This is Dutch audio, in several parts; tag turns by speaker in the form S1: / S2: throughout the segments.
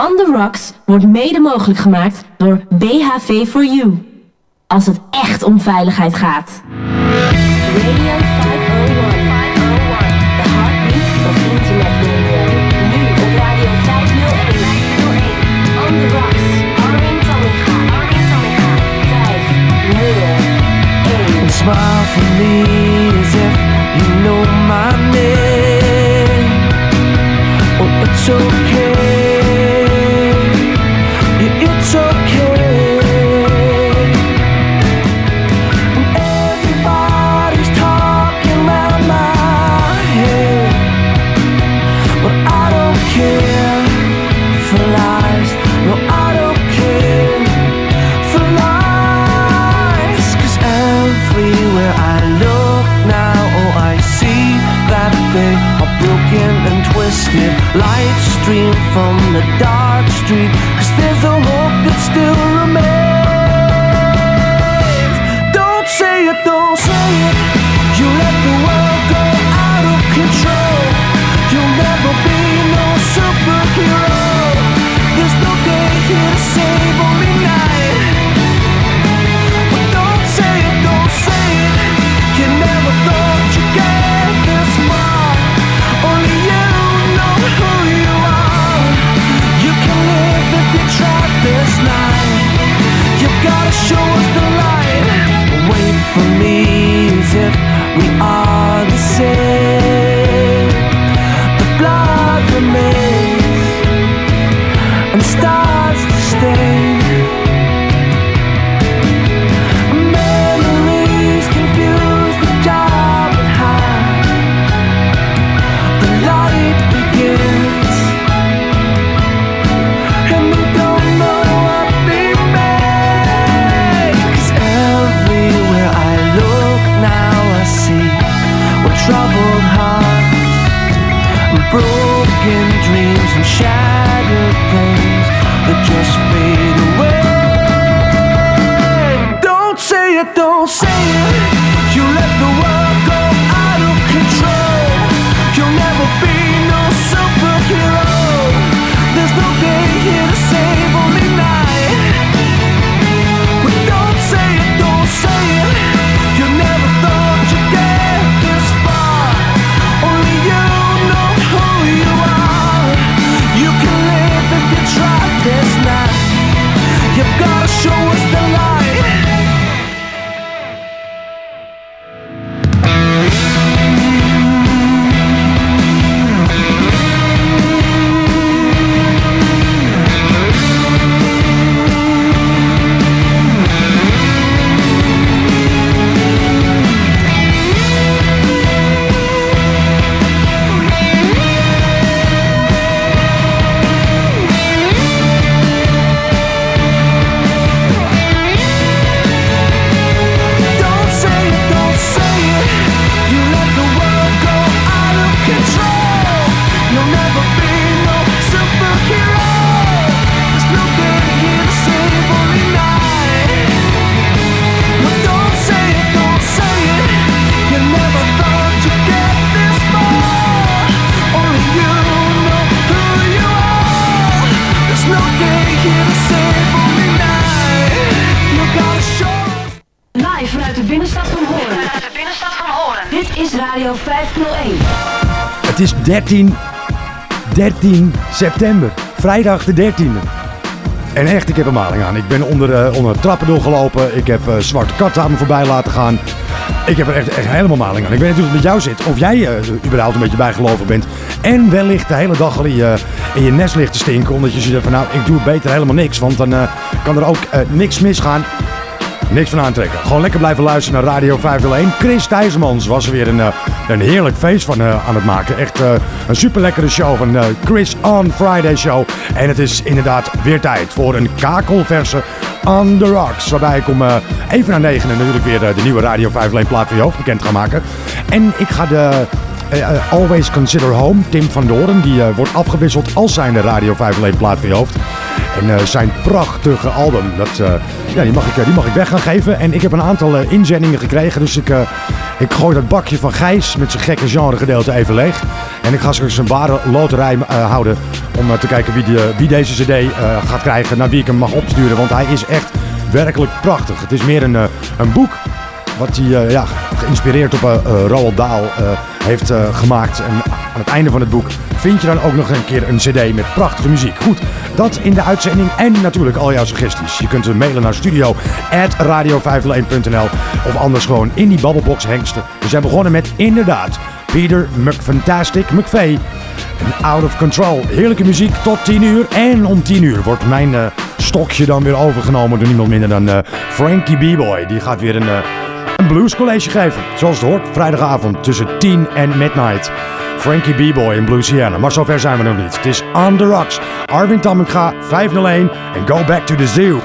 S1: On The Rocks wordt mede mogelijk gemaakt door BHV4U. Als het echt om veiligheid gaat. Radio 501. 501. The heartbeat of internet radio. Nu op Radio 501. 501. On The Rocks. Armin Tamminga. Armin Tamminga. 501.
S2: Smile for me as if you know my name. Oh, it's okay. Stream from the dark street. Cause there's a hope that still remains. Don't say it, don't say it. You let the world go out of control. You'll never be no superhero. There's no day here to save, gotta show us the light. Wait for me broken dreams, and shattered things that just fade gotta show us the light.
S1: Radio 501.
S3: Het is 13, 13 september. Vrijdag de 13e. En echt, ik heb een maling aan. Ik ben onder, eh, onder trappen doorgelopen. Ik heb eh, zwarte katten aan me voorbij laten gaan. Ik heb er echt, echt helemaal maling aan. Ik weet niet hoe het met jou zit. Of jij eh, überhaupt een beetje bijgelovig bent. En wellicht de hele dag al in je, in je nest ligt te stinken. Omdat je zegt van nou, ik doe beter helemaal niks. Want dan kan er ook niks misgaan. Niks van aantrekken. Gewoon lekker blijven luisteren naar Radio 501. Chris Thijsmans was er weer een, eh, een heerlijk feest van eh, aan het maken. Echt eh, een super lekkere show van Chris on Friday Show. En het is inderdaad weer tijd voor een kakelverse On The Rocks. Waarbij ik om even na negen natuurlijk weer de nieuwe Radio 501 plaat voor je hoofd bekend ga maken. En ik ga de... eh, eh, Always Consider Home, Tim van Doren, die eh, wordt afgewisseld als zijn Radio 501 plaat voor je hoofd. En zijn prachtige album, dat, ja, die, mag ik, die mag ik weg gaan geven. En ik heb een aantal inzendingen gekregen, dus ik, ik gooi dat bakje van Gijs met zijn gekke genregedeelte even leeg. En ik ga straks een ware loterij houden om te kijken wie, die, wie deze cd gaat krijgen, naar wie ik hem mag opsturen. Want hij is echt werkelijk prachtig. Het is meer een, een boek wat hij ja, geïnspireerd op eh, eh, Roald Dahl heeft eh, gemaakt. En aan het einde van het boek vind je dan ook nog een keer een cd met prachtige muziek. Goed, dat in de uitzending en natuurlijk al jouw suggesties. Je kunt ze mailen naar studio.radio501.nl of anders gewoon in die babbelbox hengsten. We zijn begonnen met inderdaad Peter McFantastic McVeigh. Out of Control. Heerlijke muziek tot 10 uur. En om 10 uur wordt mijn eh, stokje dan weer overgenomen door niemand minder dan eh, Frankie B-Boy. Die gaat weer een, een bluescollege geven. Zoals het hoort, vrijdagavond tussen 10 en midnight. Frankie B-Boy in Bluesiana. Maar zover zijn we nog niet. Het is On The Rocks. Arvin Tamminga, 501 en Go Back to the Zoo.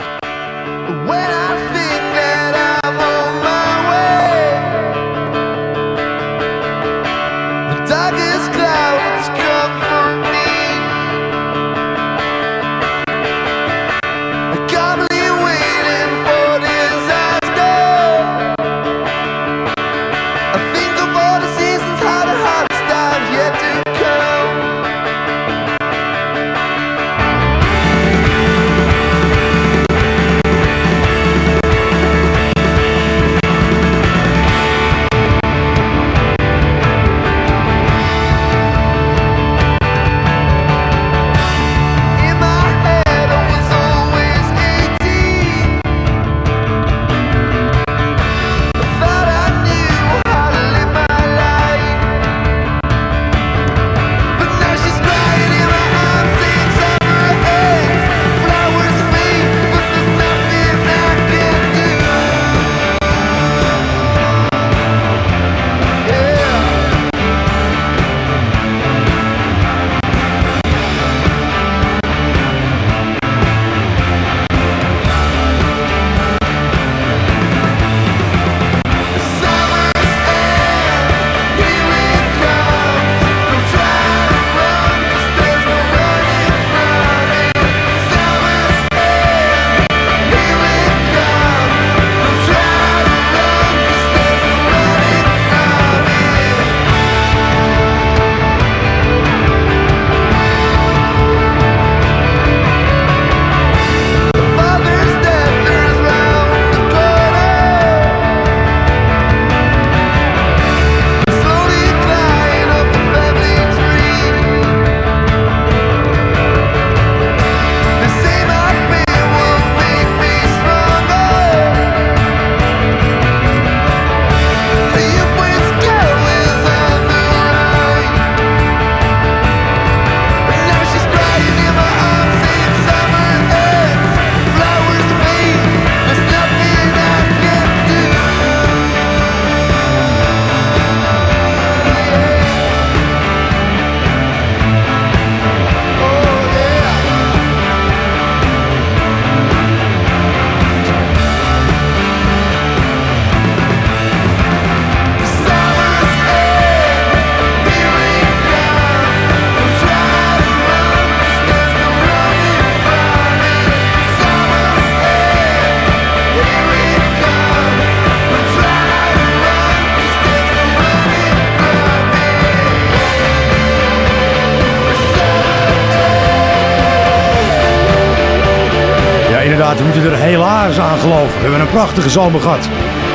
S3: Hebben een prachtige zomer gehad.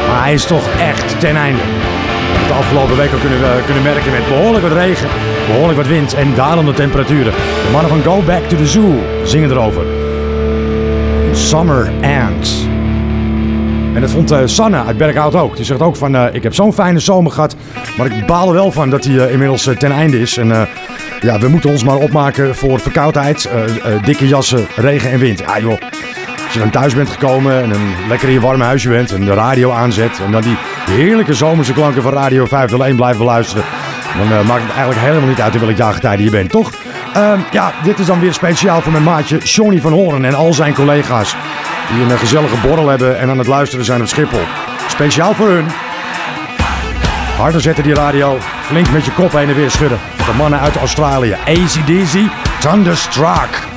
S3: Maar hij is toch echt ten einde. We de afgelopen week al kunnen, eh, kunnen merken met behoorlijk wat regen, behoorlijk wat wind en dalende temperaturen. De mannen van Go Back to the Zoo zingen erover. Summer Ends. En dat vond eh, Sanne uit Berkhout ook. Die zegt ook van, eh, ik heb zo'n fijne zomer gehad. Maar ik baal er wel van dat hij eh, inmiddels ten einde is. En ja, we moeten ons maar opmaken voor verkoudheid. dikke jassen, regen en wind. Ja joh, je dan thuis bent gekomen en een lekker in je warme huisje bent. En de radio aanzet. En dan die heerlijke zomerse klanken van Radio 501 blijft beluisteren. Dan eh, maakt het eigenlijk helemaal niet uit in welk jaargetijde je bent, toch? Ehm, ja, dit is dan weer speciaal voor mijn maatje Johnny van Horen en al zijn collega's. Die een gezellige borrel hebben en aan het luisteren zijn op Schiphol. Speciaal voor hun. Harder zetten die radio. Flink met je kop heen en weer schudden. De mannen uit Australië. ACDC Thunderstruck.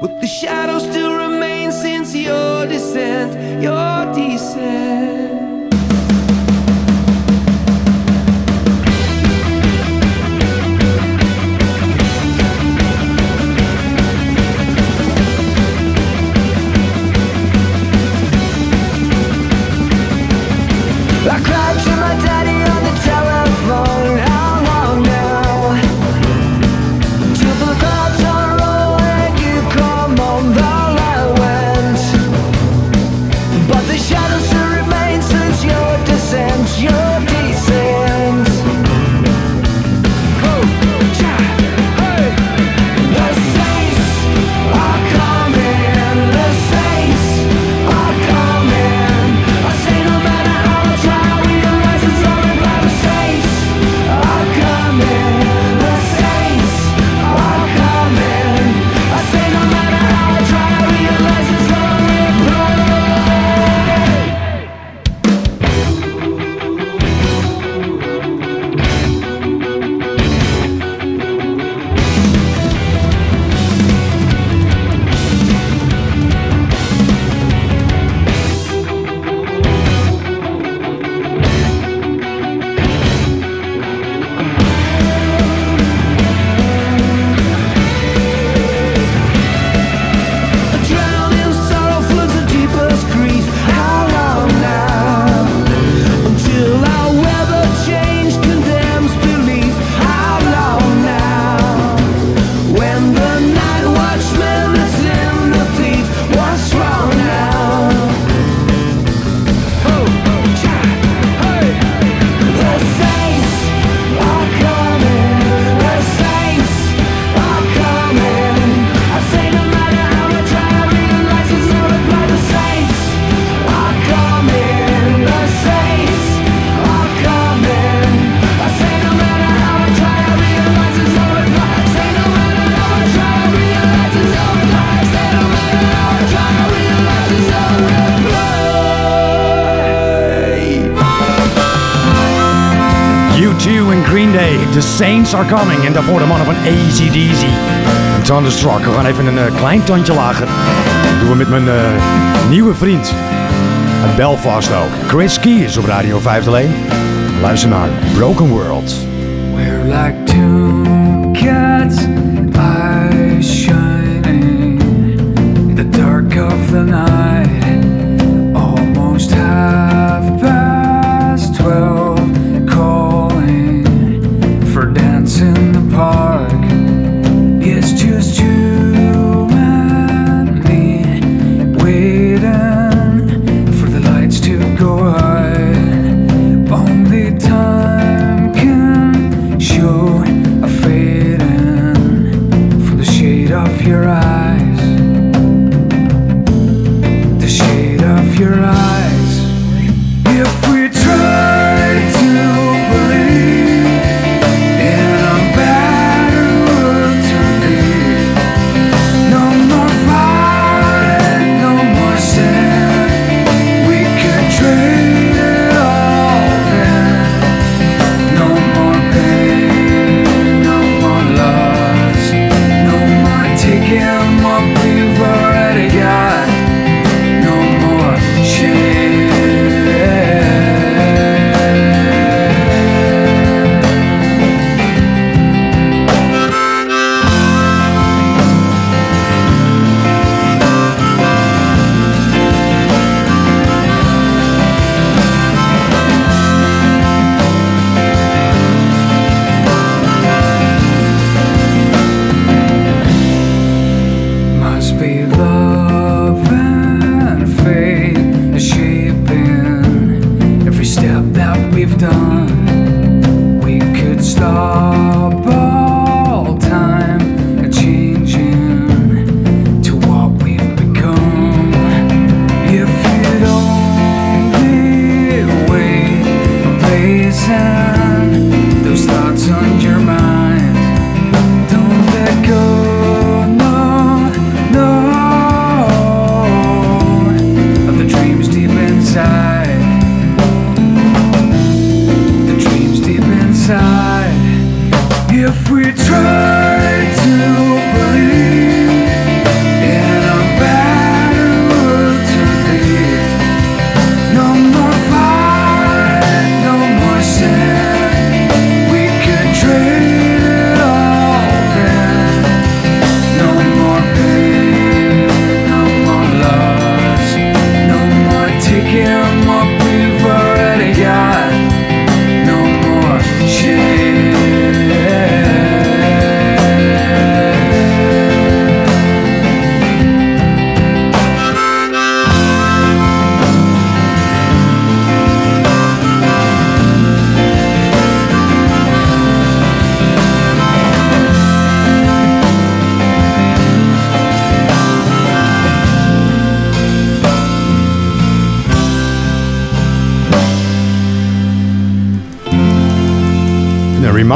S4: But the shadow still remains since your descent, your descent. I cry Saints Are Coming.
S2: En daarvoor de mannen van Easy Deasy. En Thunderstruck. We gaan even een eh, klein tandje lager. Dat doen we met mijn eh, nieuwe vriend. Uit Belfast ook. Chris Key is op Radio 501. Luister naar Broken World.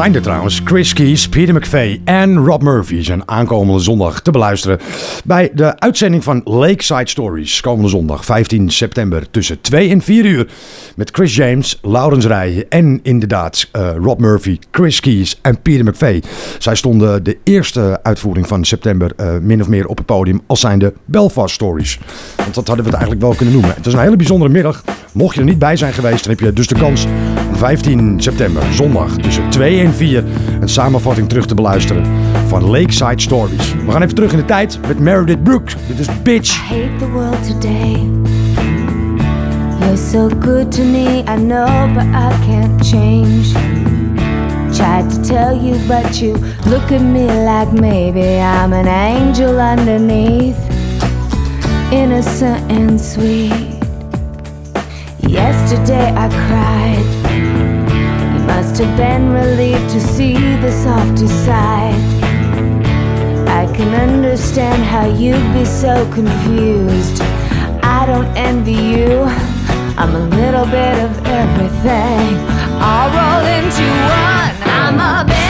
S3: Reminder trouwens, Chris Keys, Peter McVeigh en Rob Murphy zijn aankomende zondag te beluisteren bij de uitzending van Lakeside Stories. Komende zondag 15 september tussen 2 en 4 uur met Chris James, Laurens Rijen en inderdaad eh, Rob Murphy, Chris Keys en Peter McVeigh. Zij stonden de eerste uitvoering van september eh, min of meer op het podium als zijnde Belfast Stories. Want dat hadden we het eigenlijk wel kunnen noemen. Het is een hele bijzondere middag. Mocht je er niet bij zijn geweest, dan heb je dus de kans 15 september, zondag, tussen 2 en 4 een samenvatting terug te beluisteren van Lakeside Stories. We gaan even terug in de tijd met Meredith Brooks. Dit is Bitch.
S5: I hate the world today. You're so good to me, I know, but I can't change. Tried to tell you, but you look at me like maybe I'm an angel underneath, innocent and sweet. Yesterday I cried. Must have been relieved to see the softer side. I can understand how you'd be so confused. I don't envy you. I'm a little bit of everything. All roll into one. I'm a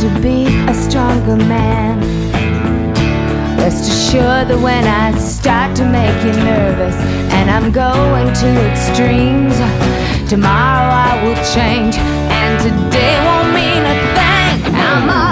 S5: to be a stronger man. Rest assured that when I start to make you nervous and I'm going to extremes, tomorrow I will change and today won't mean a thing. I'm a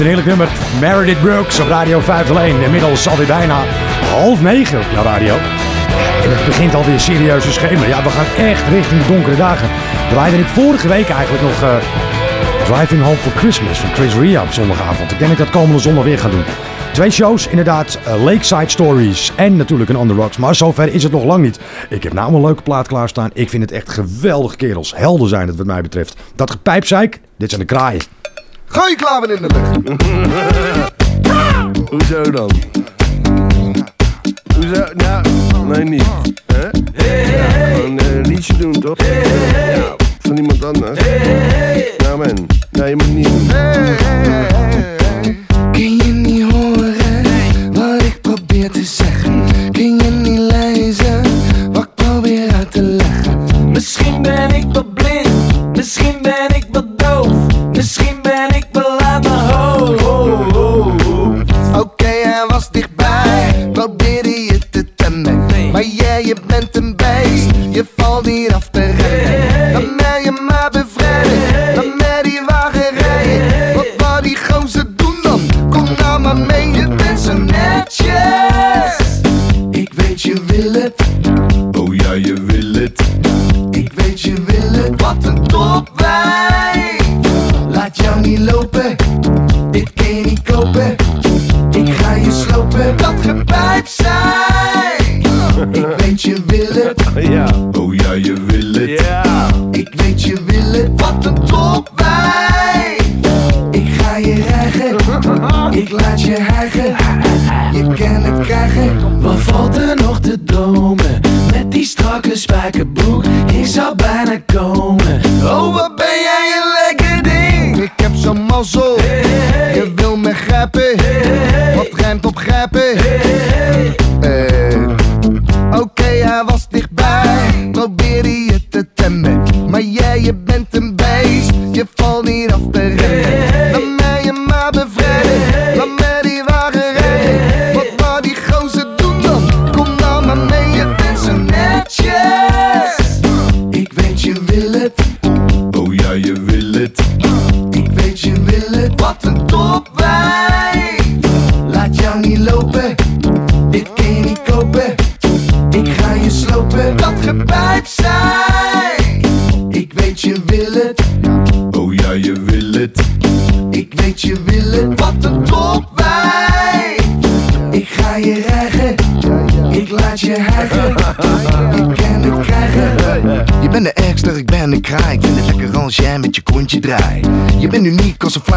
S3: Een heerlijk nummer. Meredith Brooks op Radio 501. Inmiddels alweer bijna half negen op jouw radio. En het begint alweer serieus te schemeren. Ja, we gaan echt richting de donkere dagen. Draaide ik vorige week eigenlijk nog eh, Driving Home for Christmas van Chris Ria op zondagavond. Ik denk dat ik dat komende zondag weer ga doen. Twee shows, inderdaad. eh, Lakeside Stories en natuurlijk een On The. Maar zover is het nog lang niet. Ik heb nou een leuke plaat klaarstaan. Ik vind het echt geweldige kerels. Helden zijn het wat mij betreft. Dat gepijpzeik, dit zijn de kraaien.
S6: Gooi je klaver in de lucht.
S7: Hoezo dan? Hoezo? Nou, nee niet. Hè? Gewoon een liedje doen, toch? Ja, van iemand anders. Nou man, nee, je moet niet doen.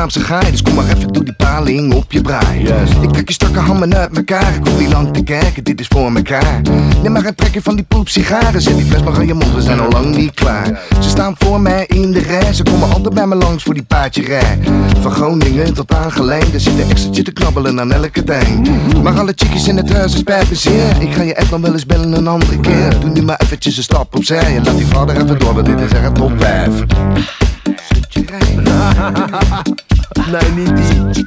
S7: Vlaamse gaai, dus kom maar even doe die paling op je braai. Ik trek je strakke hammen uit elkaar, ik hoef niet lang te kijken, dit is voor mekaar. Neem maar een trekje van die poep sigaren, zet die fles maar aan je mond, we zijn al lang niet klaar. Ze staan voor mij in de rij, ze komen altijd bij me langs voor die paardjerij. Van Groningen tot aan Geleen, er zit een extraatje te knabbelen aan elke ding. Maar alle chickies in het huis is spijt me zeer. Ik ga je echt nog wel eens bellen een andere keer. Doe nu maar eventjes een stap opzij en laat die vader even door, want dit is echt een top 5.
S8: Nee, niet die.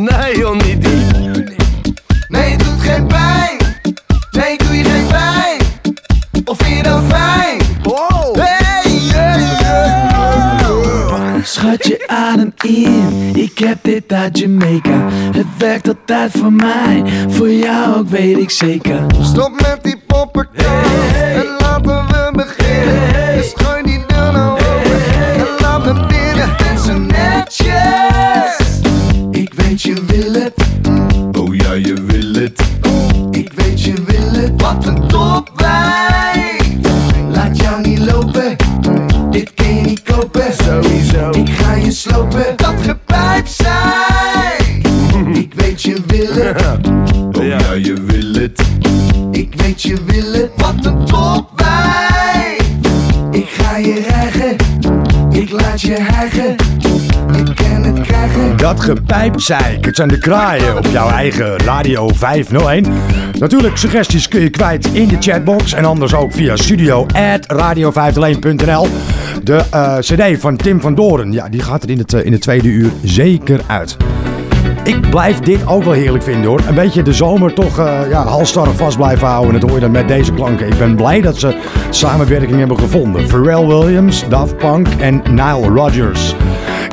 S8: Nee, joh, niet die.
S7: Nee, het doet geen pijn. Nee, doe je geen pijn. Of vind je dat fijn?
S8: Wow.
S7: Hey, yeah, yeah.
S2: Schat je adem in, ik heb dit uit Jamaica. Het werkt altijd voor mij, voor jou ook weet ik zeker.
S7: Stop met die poppenkast netjes. Ik weet je wil het,
S8: Oh ja, je wil het.
S7: ik weet je wil het. Wat een topwijk. Laat jou niet lopen, dit kun je niet kopen.
S8: Sowieso.
S7: Ik ga je slopen, dat gepijp zijn. Ik weet je wil het.
S8: Oh ja, je wil het.
S7: Ik weet je wil het, wat een topwijk. Ik ga je rijgen, ik laat je hijgen.
S3: Dat gepijpzeik, het zijn de kraaien op jouw eigen Radio 501. Natuurlijk, suggesties kun je kwijt in de chatbox en anders ook via studio.radio501.nl. De eh, cd van Tim van Doren, ja, die gaat er in het, eh, in het tweede uur zeker uit. Ik blijf dit ook wel heerlijk vinden hoor. Een beetje de zomer toch eh, ja, vast blijven houden. En hoor je dan met deze klanken. Ik ben blij dat ze samenwerking hebben gevonden. Pharrell Williams, Daft Punk en Nile Rodgers.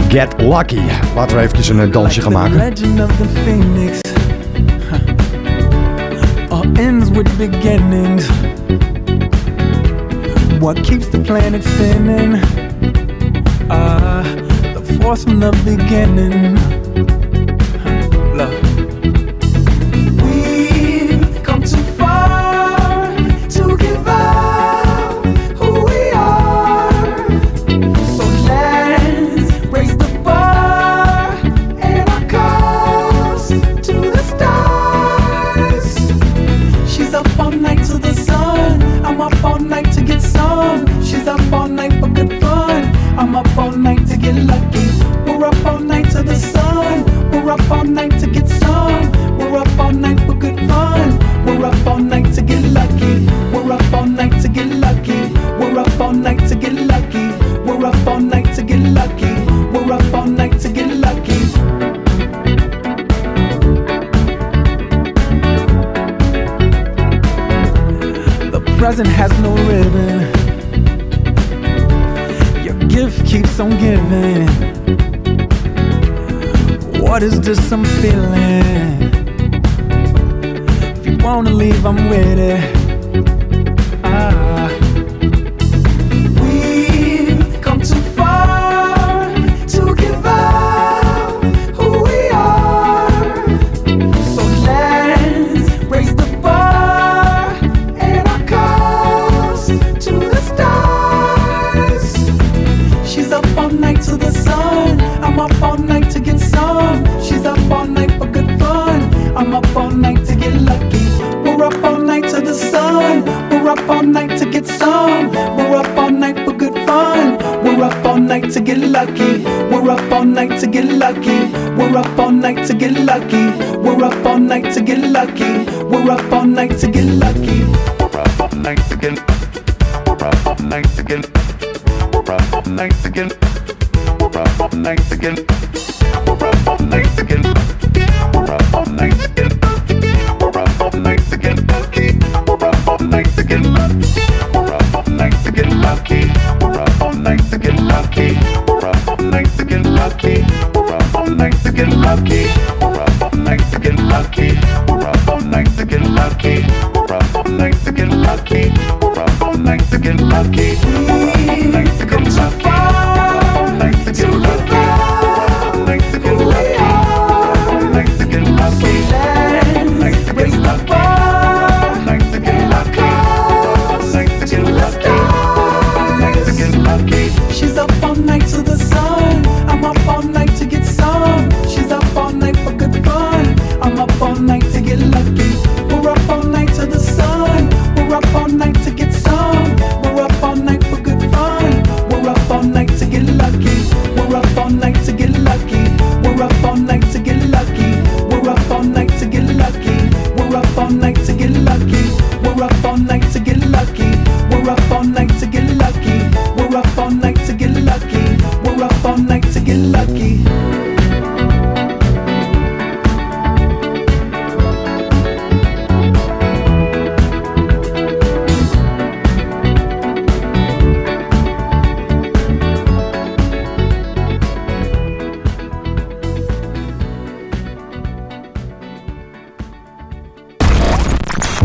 S3: Get Lucky. Laten we eventjes een dansje gaan maken.
S2: ends with beginnings. What keeps the planet spinning? Ah, the force from the beginning. just some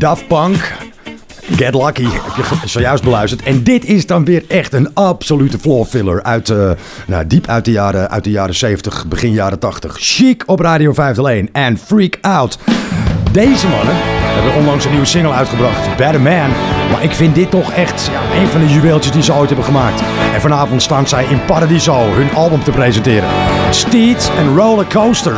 S4: Daft Punk. Get Lucky heb je zojuist beluisterd. En dit is dan weer echt een absolute floor filler uit, eh, nou, diep uit de, jaren, uit de jaren 70, begin jaren 80. Chic op Radio 501 en Freak Out. Deze mannen hebben onlangs een nieuwe single uitgebracht, Better Man. Maar ik vind dit toch echt ja, een van de juweeltjes die ze ooit hebben gemaakt. En vanavond staan zij in Paradiso hun album te presenteren. Steeds en Roller Coaster.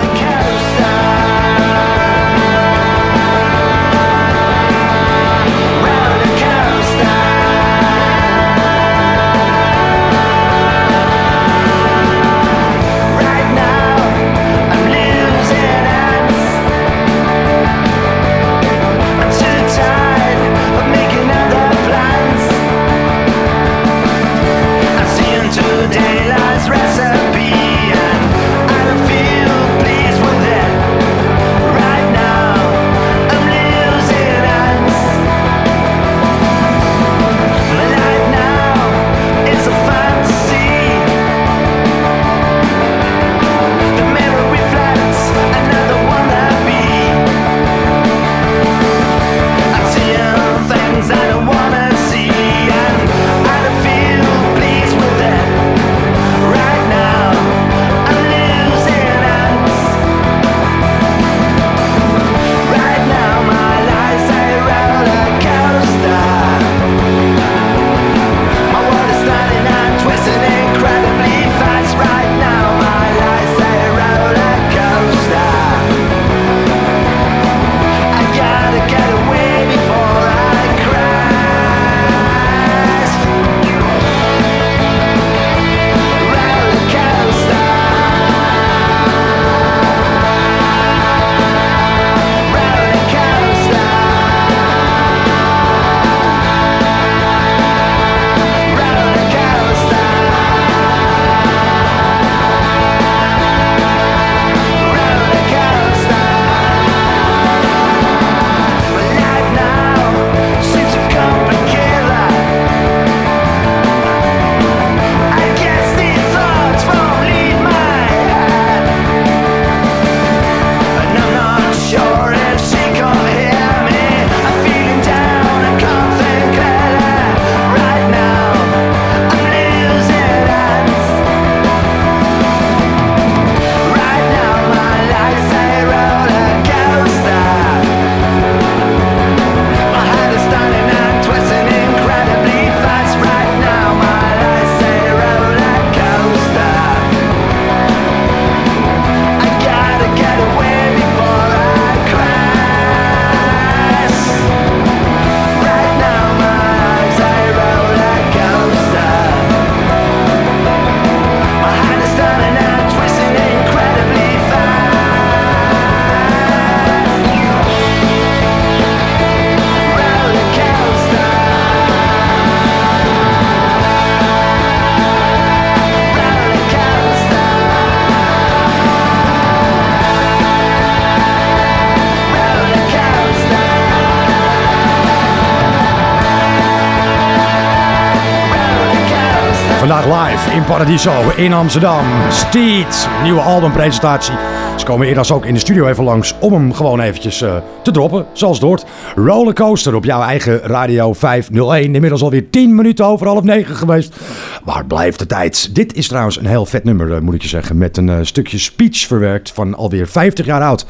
S4: Live in Amsterdam. Steed, nieuwe albumpresentatie. Ze komen eerder ook in de studio even langs om hem gewoon eventjes eh, te droppen, zoals het. Rollercoaster op jouw eigen Radio 501. Inmiddels alweer 10 minuten over half negen geweest. Waar blijft de tijd? Dit is trouwens een heel vet nummer, eh, moet ik je zeggen. Met een eh, stukje speech verwerkt van alweer 50 jaar oud.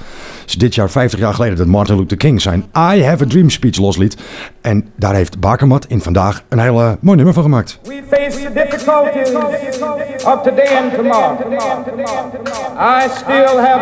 S4: Is dit jaar 50 jaar geleden dat Martin Luther King zijn I Have a Dream speech losliet. En daar heeft Bakermat in vandaag een heel mooi nummer van gemaakt.
S9: We face difficulties of today and tomorrow. I still have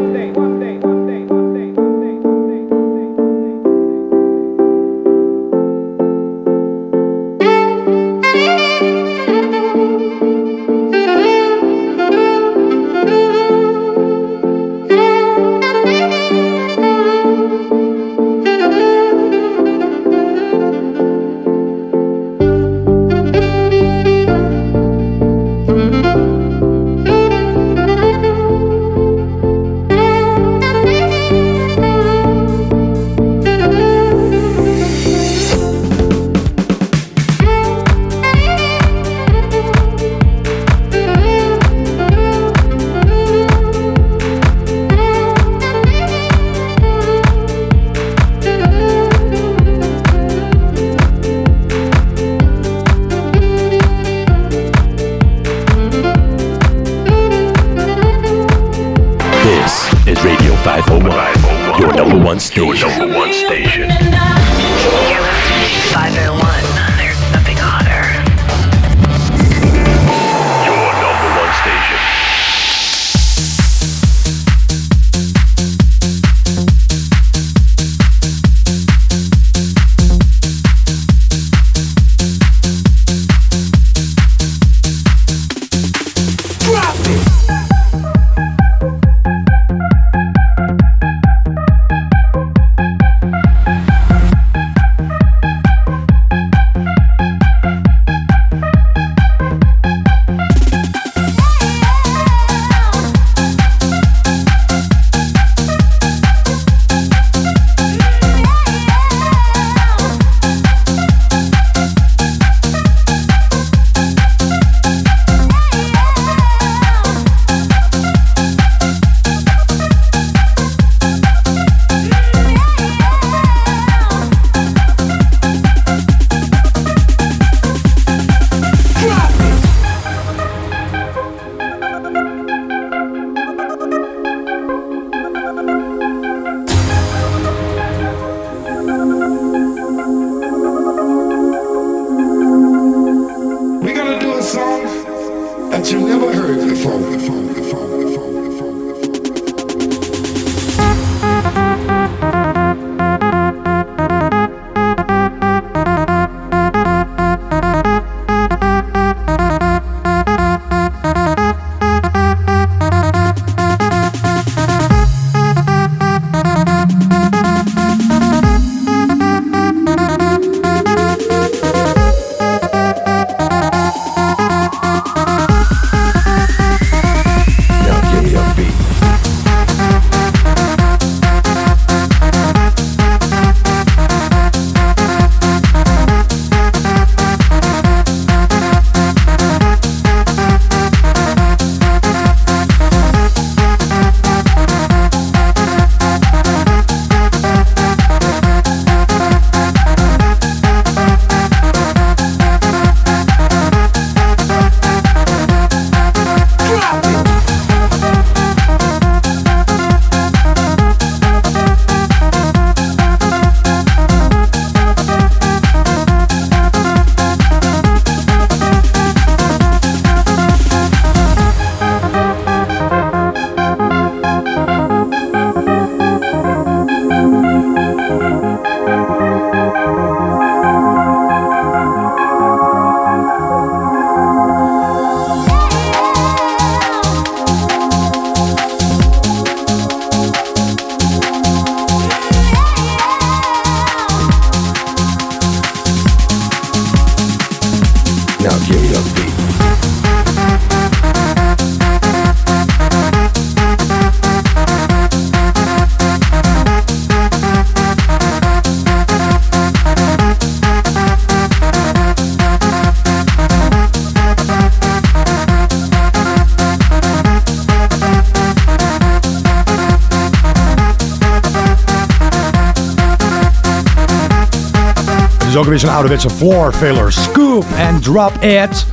S10: is
S11: ook weer zo'n ouderwetse floor filler. Scoop and drop it.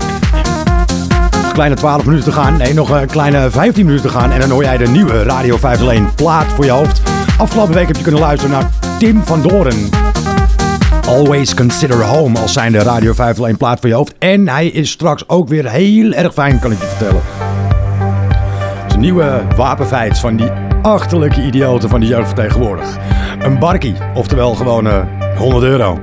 S11: Kleine 12 minuten te gaan. Nee, nog een kleine 15 minuten te gaan. En dan hoor jij de nieuwe Radio 501 plaat voor je hoofd. Afgelopen week heb je kunnen luisteren naar Tim van Doren. Always Consider Home als zijn de Radio 501 plaat voor je hoofd. En hij is straks ook weer heel erg fijn, kan ik je vertellen. Een nieuwe wapenfeit van die achterlijke idioten van de jeugd tegenwoordig. Een barkie, oftewel gewoon eh, uh, 100 euro.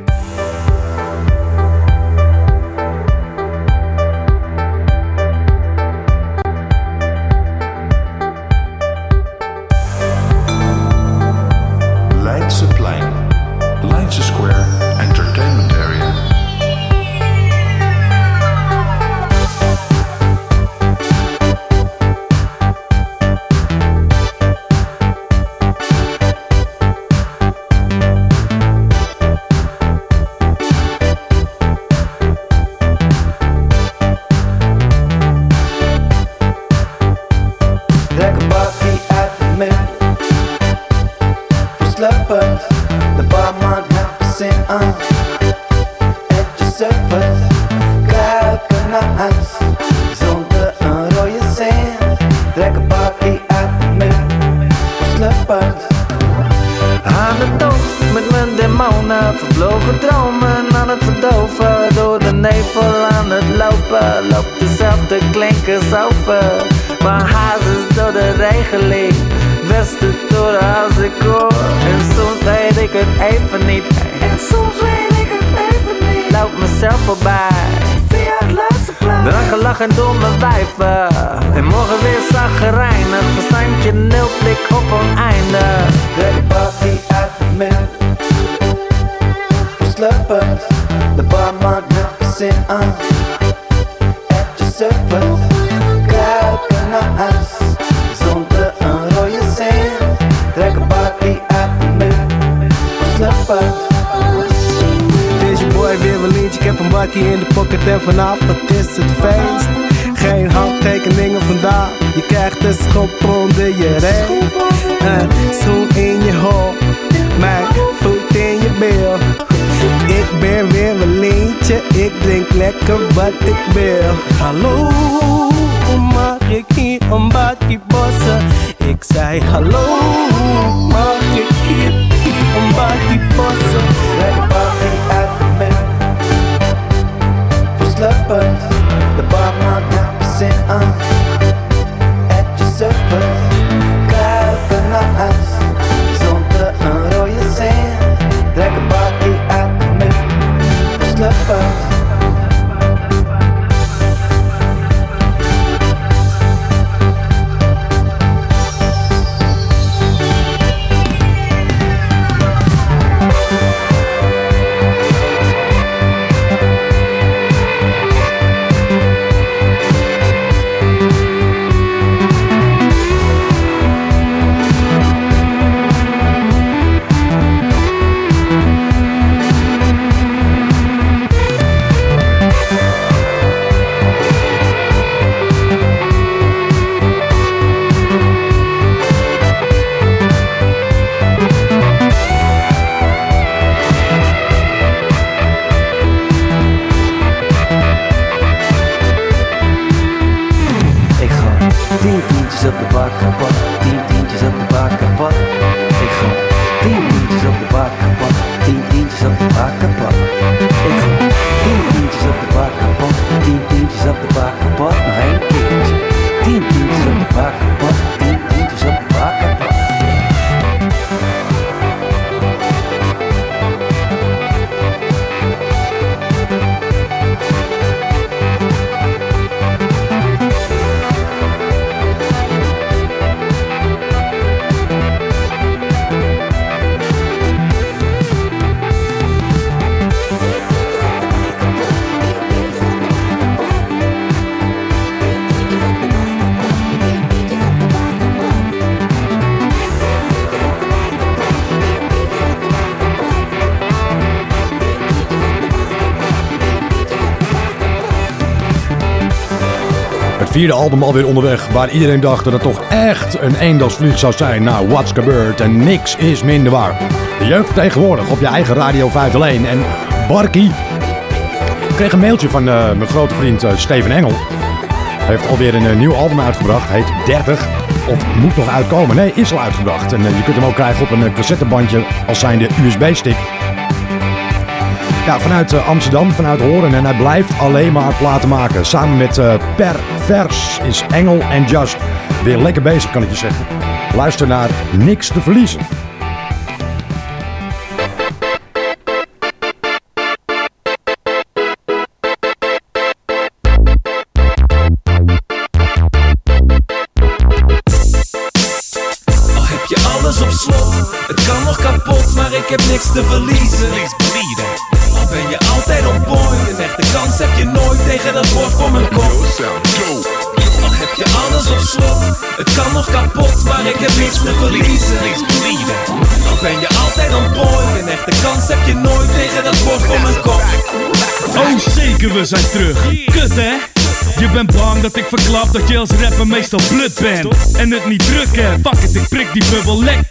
S11: vierde album alweer onderweg. Waar iedereen dacht dat het toch echt een eendagsvlieg zou zijn. Nou, wat's gebeurd en niks is minder waar. De jeugd tegenwoordig op je eigen Radio alleen En
S3: Barkie kreeg een mailtje van eh, mijn grote vriend eh, Steven Engel. Hij heeft alweer een eh, nieuw album uitgebracht. Heet 30. Of moet nog uitkomen. Nee, is al uitgebracht. En je kunt hem ook krijgen op een cassettebandje als zijnde USB-stick. Ja, vanuit Amsterdam, vanuit Horen. En hij blijft alleen maar platen maken. Samen met Per Pervers is Engel en Just weer lekker bezig, kan ik je zeggen. Luister naar Niks te verliezen.
S12: Ik
S13: verklap dat je als rapper meestal blut bent. En het niet druk hebt Fuck it, ik prik die bubbel lek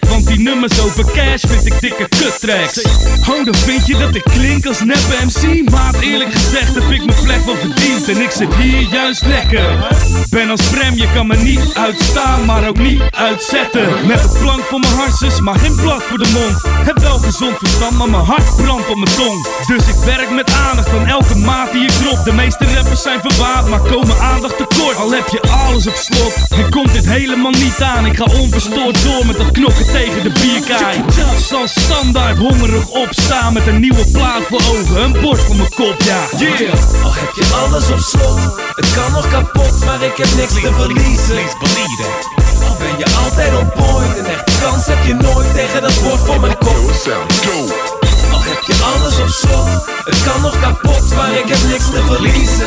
S13: Oh, dan vind je dat ik klink als neppe MC Maat, eerlijk gezegd heb ik mijn plek wel verdiend. En ik zit hier juist lekker. Ben als Prem, je kan me niet uitstaan Maar ook niet uitzetten. Met een plank voor mijn harses, maar geen blad voor de mond. Heb wel gezond verstand, maar mijn hart brandt op mijn tong. Dus ik werk met aandacht aan elke maat die ik drop. De meeste rappers zijn verwaard, maar komen aandacht tekort. Al heb je alles op slot, en komt dit helemaal niet aan. Ik ga onverstoord door met dat knokken tegen de bierkaai. Zal standaard hongerig opstaan met een nieuwe plaat voor ogen. Een bord voor mijn kop, ja, yeah.
S12: Al heb je alles op slot, het kan nog kapot, maar ik heb niks te verliezen. Al ben je altijd on point, een echte kans heb je nooit tegen dat bord voor mijn kop. Al heb je alles op slot, het kan nog kapot, maar ik heb niks te verliezen.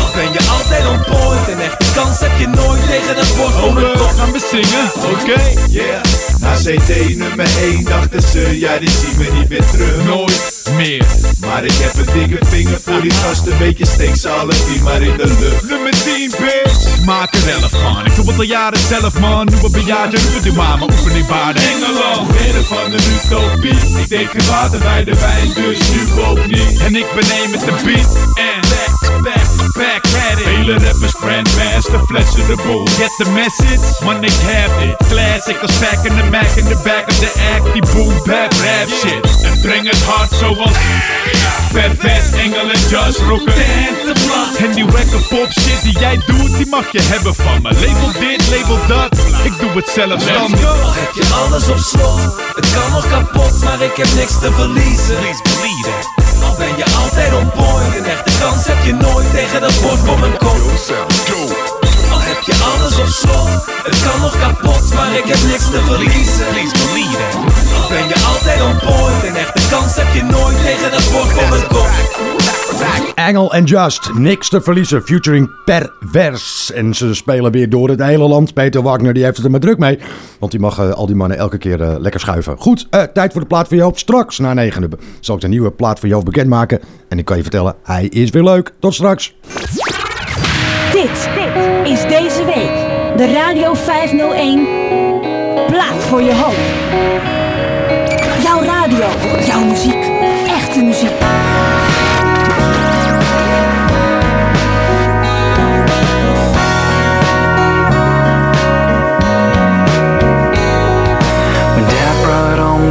S12: Al ben je altijd on point, een echte kans heb je nooit tegen dat bord voor mijn kop.
S13: Gaan we zingen? Oké.
S14: Yeah, na CT nummer 1 dachten ze, ja die zien we niet meer terug.
S13: Nooit meer.
S14: Maar ik heb een dikke vinger voor die gasten, weet je, steek ze alle maar in de lucht.
S13: Nummer 10, bitch. Maak er elf van. Ik doe het al jaren zelf, man. Nieuwe bejaarden, roepen die Mijn oefening waarde. Engeland
S14: Verder van een utopie, ik denk geen water bij de wijn, dus nu ook niet.
S13: En ik beneem met de beat En back, at it. Vele rappers, grandmaster, flessen de boel Get the message? Man, ik heb dit Classic als back in the Mac in the back of the act Die boom bap rap shit. En breng het hard zoals Pervers, Engel en Just rocken. En die wacke pop shit die jij doet Die mag je hebben van me. Label dit, label dat. Ik doe het zelfstandig
S12: Al heb je alles op slot, het kan nog kapot, maar ik heb niks te verliezen. Al ben je altijd on point, een echte je nooit tegen dat bord voor mijn kop. Al heb je alles op slot, het kan nog kapot, maar ik heb niks te verliezen. Al ben je altijd on point, een echte kans heb je nooit tegen dat bord voor mijn kop.
S3: Engel en Just, niks te verliezen, featuring Pervers. En ze spelen weer door het hele land. Peter Wagner die heeft het er maar druk mee. Want die mag eh, al die mannen elke keer eh, lekker schuiven. Goed, eh, tijd voor de plaat van Joop. Straks na negen zal ik de nieuwe plaat van Joop bekendmaken. En ik kan je vertellen, hij is weer leuk. Tot straks.
S15: Dit is deze week de Radio 501 Plaat voor je hoofd. Jouw radio, jouw muziek, echte muziek.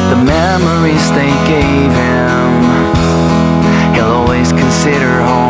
S4: But the memories they gave him, he'll always consider home.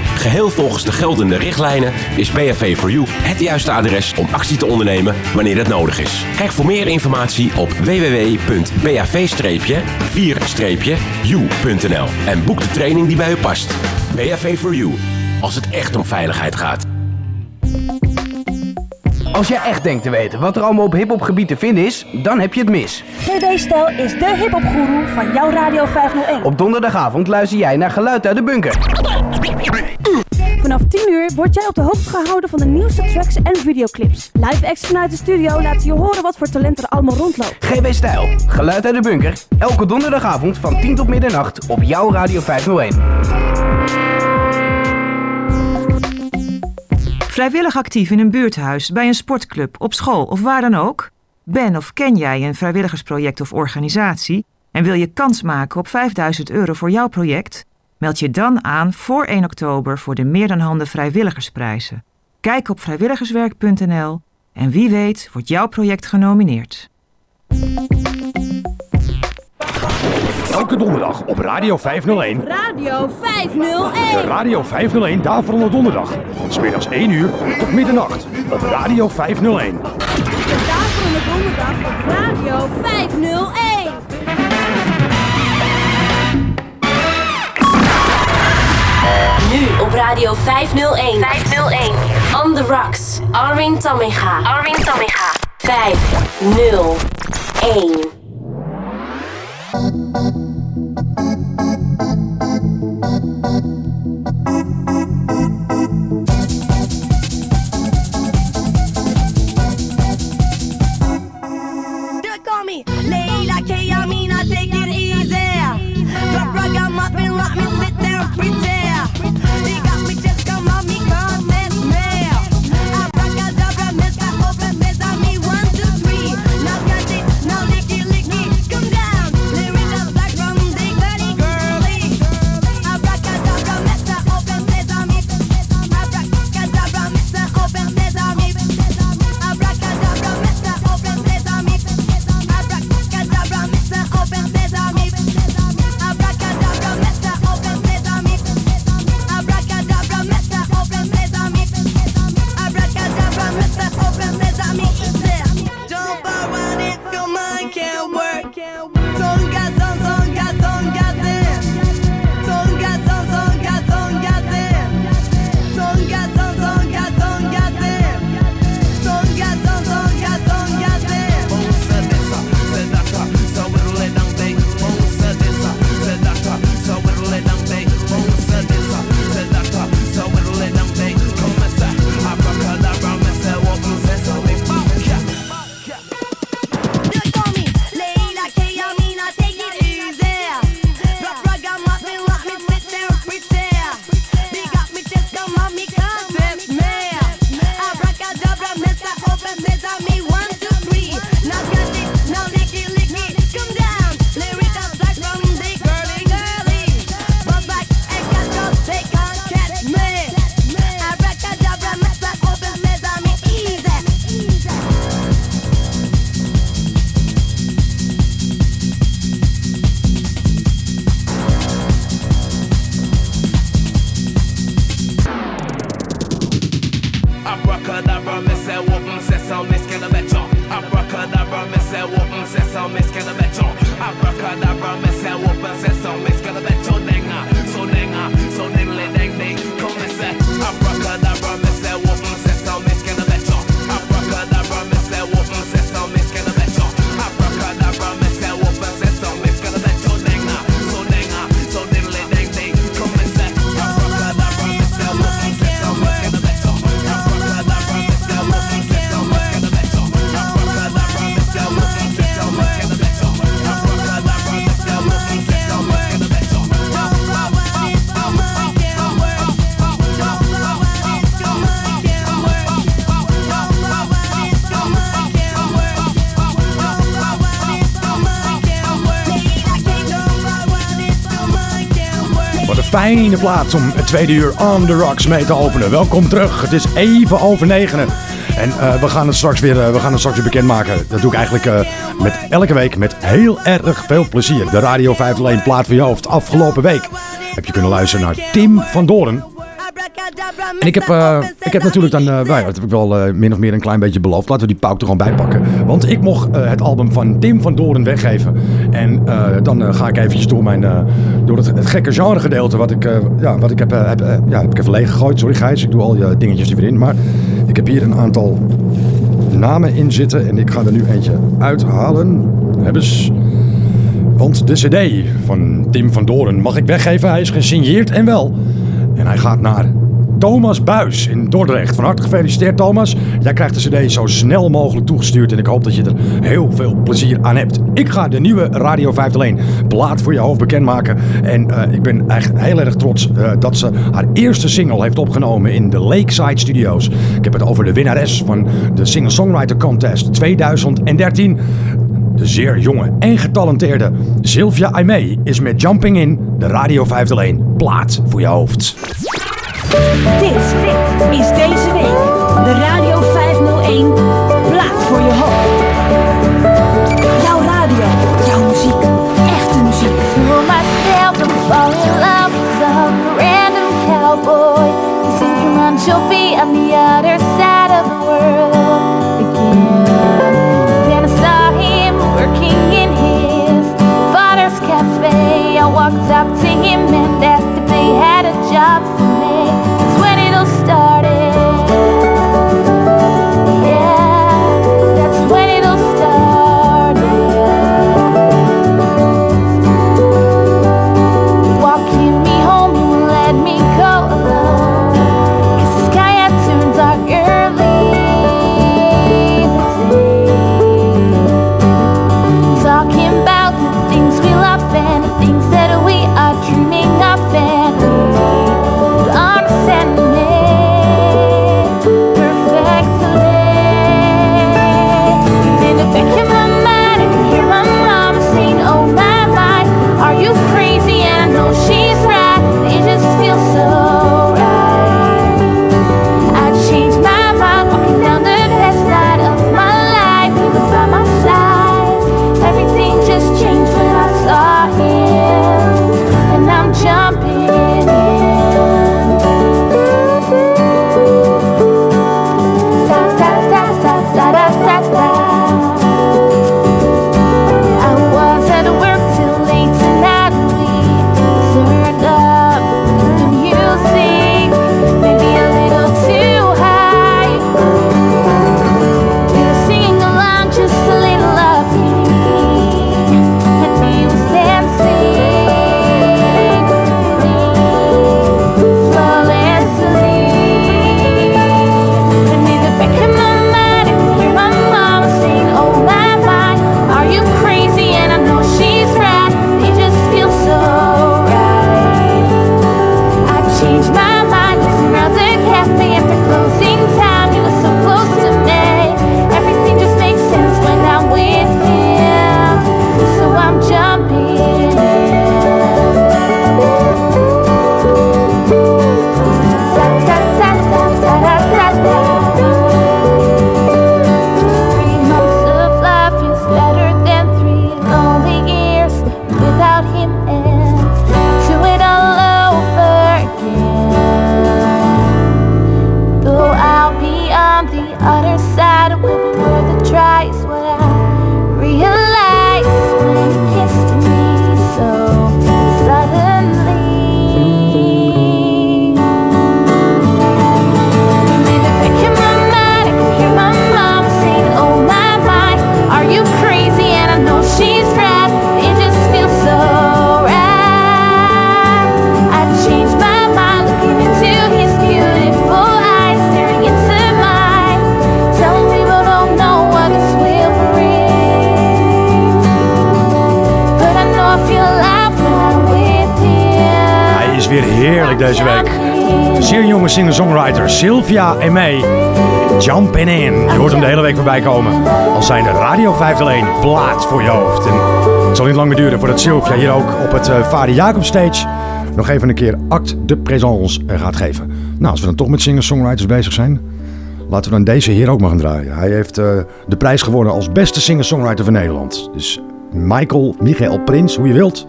S10: Geheel volgens de geldende richtlijnen is BHV for You het juiste adres om actie te ondernemen wanneer het nodig is. Kijk voor meer informatie op www.bav-4-u.nl en boek de training die bij u past. BHV for You, als het echt om veiligheid gaat.
S16: Als jij echt denkt te weten wat er allemaal op hiphopgebied te vinden is, dan heb je het mis.
S17: GD Stijl is de hiphopgoeroe van jouw Radio 501.
S16: Op donderdagavond luister jij naar Geluid uit de Bunker.
S17: Vanaf 10 uur word jij op de hoogte gehouden van de nieuwste tracks en videoclips. Live acts vanuit de studio laten je horen wat voor talent er allemaal rondloopt.
S16: GB Stijl, Geluid uit de Bunker. Elke donderdagavond van 10 tot middernacht op jouw Radio 501.
S18: Vrijwillig actief in een buurthuis, bij een sportclub, op school of waar dan ook? Ben of ken jij een vrijwilligersproject of organisatie en wil je kans maken op 5000 euro voor jouw project? Meld je dan aan voor 1 oktober voor de Meer dan Handen Vrijwilligersprijzen. Kijk op vrijwilligerswerk.nl en wie weet wordt jouw project genomineerd.
S3: Elke donderdag op Radio 501.
S17: Radio
S3: De
S17: 501.
S3: Radio 501 Daverende Donderdag. Van smiddags 1 uur tot middernacht op Radio 501.
S17: De Daverende Donderdag op Radio 501.
S15: Nu op Radio 501. 501. On the Rocks. Armin Tamminga. Armin Tamminga. 501.
S3: Fijne plaats om het tweede uur On The Rocks mee te openen. Welkom terug. Het is even over negenen. En eh, we, gaan het straks weer, eh, we gaan het straks weer bekendmaken. Dat doe ik eigenlijk eh, met elke week met heel erg veel plezier. De Radio 501 plaat van je hoofd. Afgelopen week heb je kunnen luisteren naar Tim van Doorn. En ik heb, ik heb natuurlijk dan, ja, dat heb ik wel min of meer een klein beetje beloofd. Laten we die pauk er gewoon bij pakken. Want ik mocht het album van Tim van Doorn weggeven. En dan ga ik eventjes door, mijn, door het, het gekke genre gedeelte wat ik, eh, ja, wat ik heb, eh, heb, eh, ja, heb ik even leeg gegooid. Sorry Gijs, ik doe al je dingetjes er weer in. Maar ik heb hier een aantal namen in zitten. En ik ga er nu eentje uithalen. Hebbes. Want de cd van Tim van Doorn mag ik weggeven. Hij is gesigneerd en wel. En hij gaat naar Thomas Buis in Dordrecht. Van harte gefeliciteerd Thomas. Jij krijgt de cd zo snel mogelijk toegestuurd. En ik hoop dat je er heel veel plezier aan hebt. Ik ga de nieuwe Radio 501 plaat voor je hoofd bekendmaken. En eh, ik ben echt heel erg trots eh, dat ze haar eerste single heeft opgenomen in de Lakeside Studios. Ik heb het over de winnares van de Singer-Songwriter Contest 2013. De zeer jonge en getalenteerde Sylvia Aimee is met Jumping In de Radio 501 plaat voor je hoofd.
S19: Dit is deze week de Radio 501
S3: Jonge singer-songwriter Sylvia en mij. Jumpin' In. Je hoort hem de hele week voorbij komen. Als zijn de Radio 501 plaat voor je hoofd. Het zal niet lang meer duren voordat Sylvia hier ook op het uh, Vader Jacob Stage nog even een keer acte de présence eh, gaat geven. Nou, als we dan toch met singer-songwriters bezig zijn, laten we dan deze heer ook maar gaan draaien. Hij heeft eh, de prijs gewonnen als beste singer-songwriter van Nederland. Dus Michael, Michael Prins, hoe je wilt.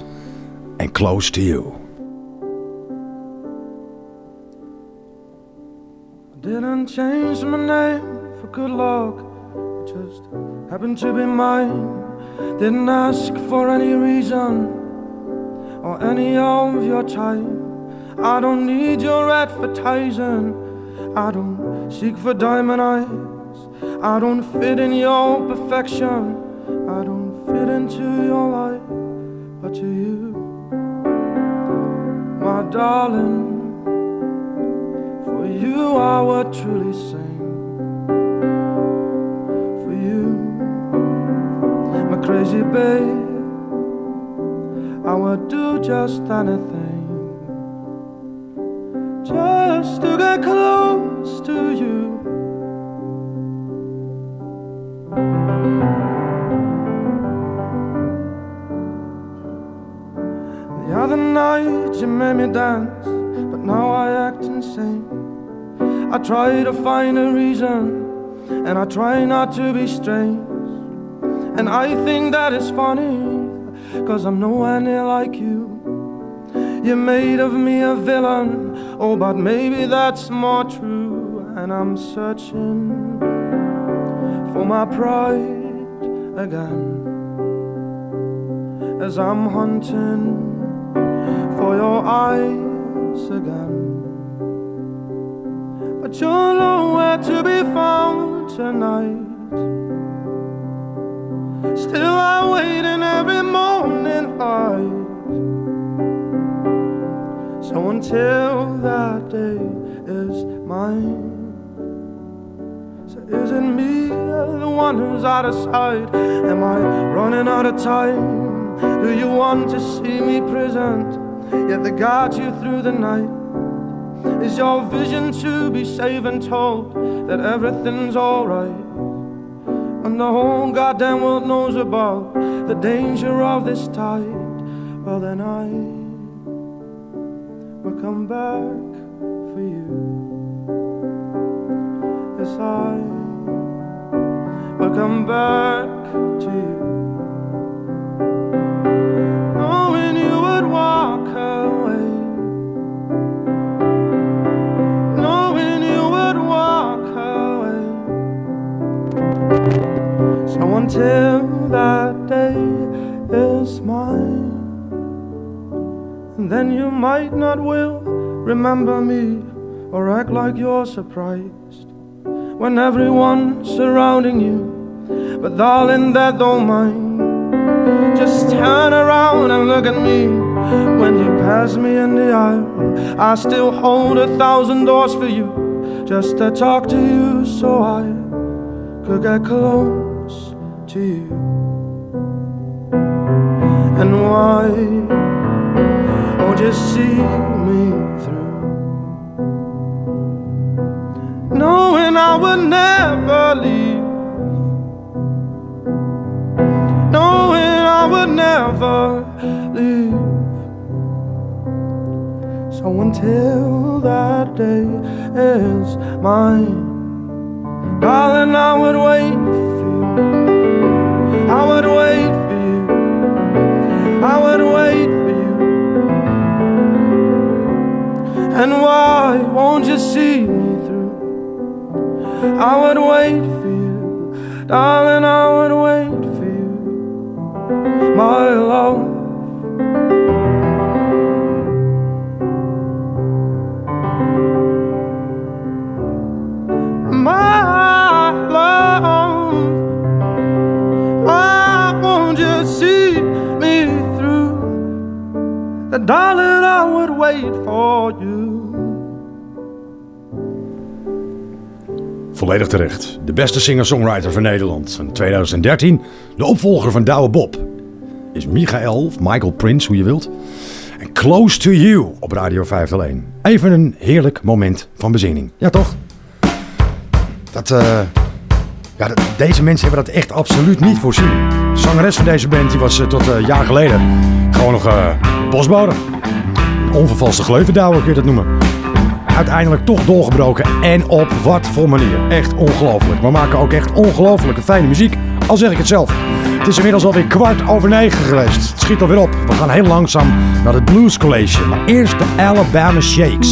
S3: En Close to You.
S20: Didn't change my name for good luck. It just happened to be mine. Didn't ask for any reason or any of your time. I don't need your advertising. I don't seek for diamond eyes. I don't fit in your perfection. I don't fit into your life. But to you, my darling. You I would truly sing. For you, my crazy babe, I would do just anything. Just to get close to you. The other night you made me dance, but now I act insane. I try to find a reason, and I try not to be strange. And I think that is funny, cause I'm nowhere near like you. You made of me a villain, oh, but maybe that's more true. And I'm searching for my pride again as I'm hunting for your eyes again. But you're nowhere to be found tonight. Still, I wait in every morning light. So until that day is mine. So is it me, the one who's out of sight? Am I running out of time? Do you want to see me present? Yet they guide you through the night. Is your vision to be safe and told that everything's alright? And the whole goddamn world knows about the danger of this tide. Well, then I will come back for you. Yes, I will come back to you. Knowing you would walk away. So until that day is mine. Then you might not will remember me or act like you're surprised when everyone's surrounding you. But darling, that don't mind. Just turn around and look at me when you pass me in the aisle. I still hold a thousand doors for you just to talk to you so I could get close to you. And why won't you see me through? Knowing I would never leave. Knowing I would never leave. So until that day is mine, darling, I would wait. I would wait for you. I would wait for you. And why won't you see me through? I would wait for you, darling, I would wait for you, my love. The darling, I would wait for you.
S3: Volledig terecht. De beste singer-songwriter van Nederland van 2013. De opvolger van Douwe Bob.
S21: is Michael, of Michael Prince, hoe je wilt. En Close to You op Radio 501. Even een heerlijk moment van bezinning. Ja, toch? Dat, eh, ja, dat- deze mensen hebben dat echt absoluut niet voorzien. Zangeres van deze band die was eh, tot een jaar geleden gewoon nog eh bosbode. Een onvervalste gleuvendouwer kun je dat noemen. Uiteindelijk toch doorgebroken en op wat voor manier. Echt ongelooflijk. We maken ook echt ongelooflijke fijne muziek, al zeg ik het zelf. Het is inmiddels alweer kwart over negen geweest. Het schiet alweer op. We gaan heel langzaam naar het Blues College. Maar eerst de Alabama Shakes.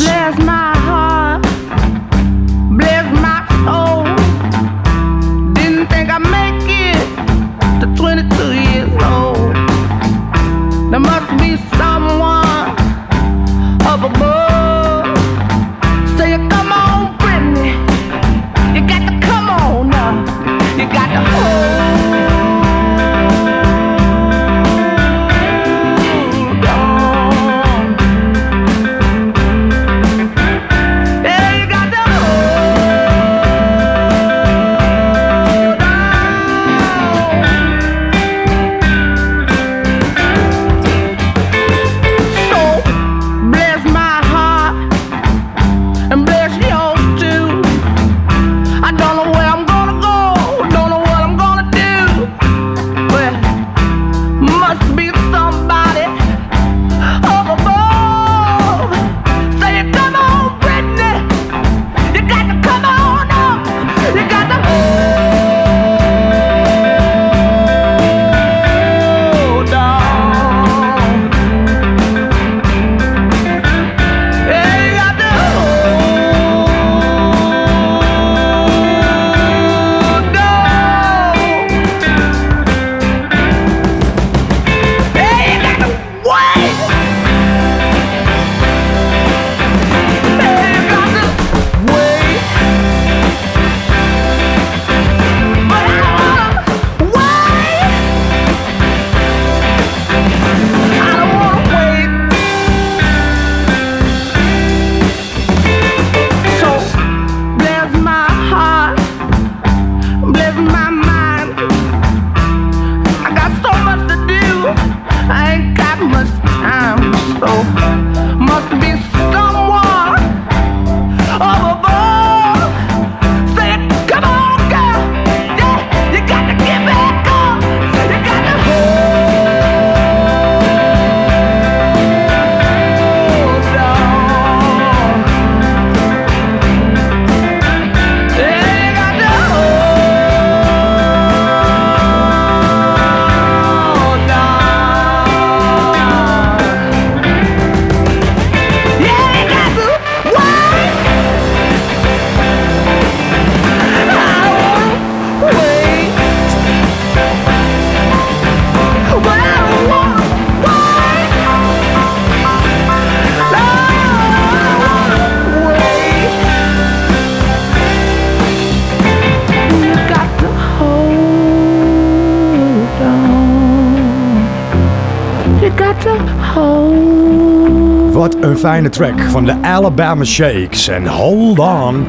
S21: Fijne track van de Alabama Shakes. En hold on.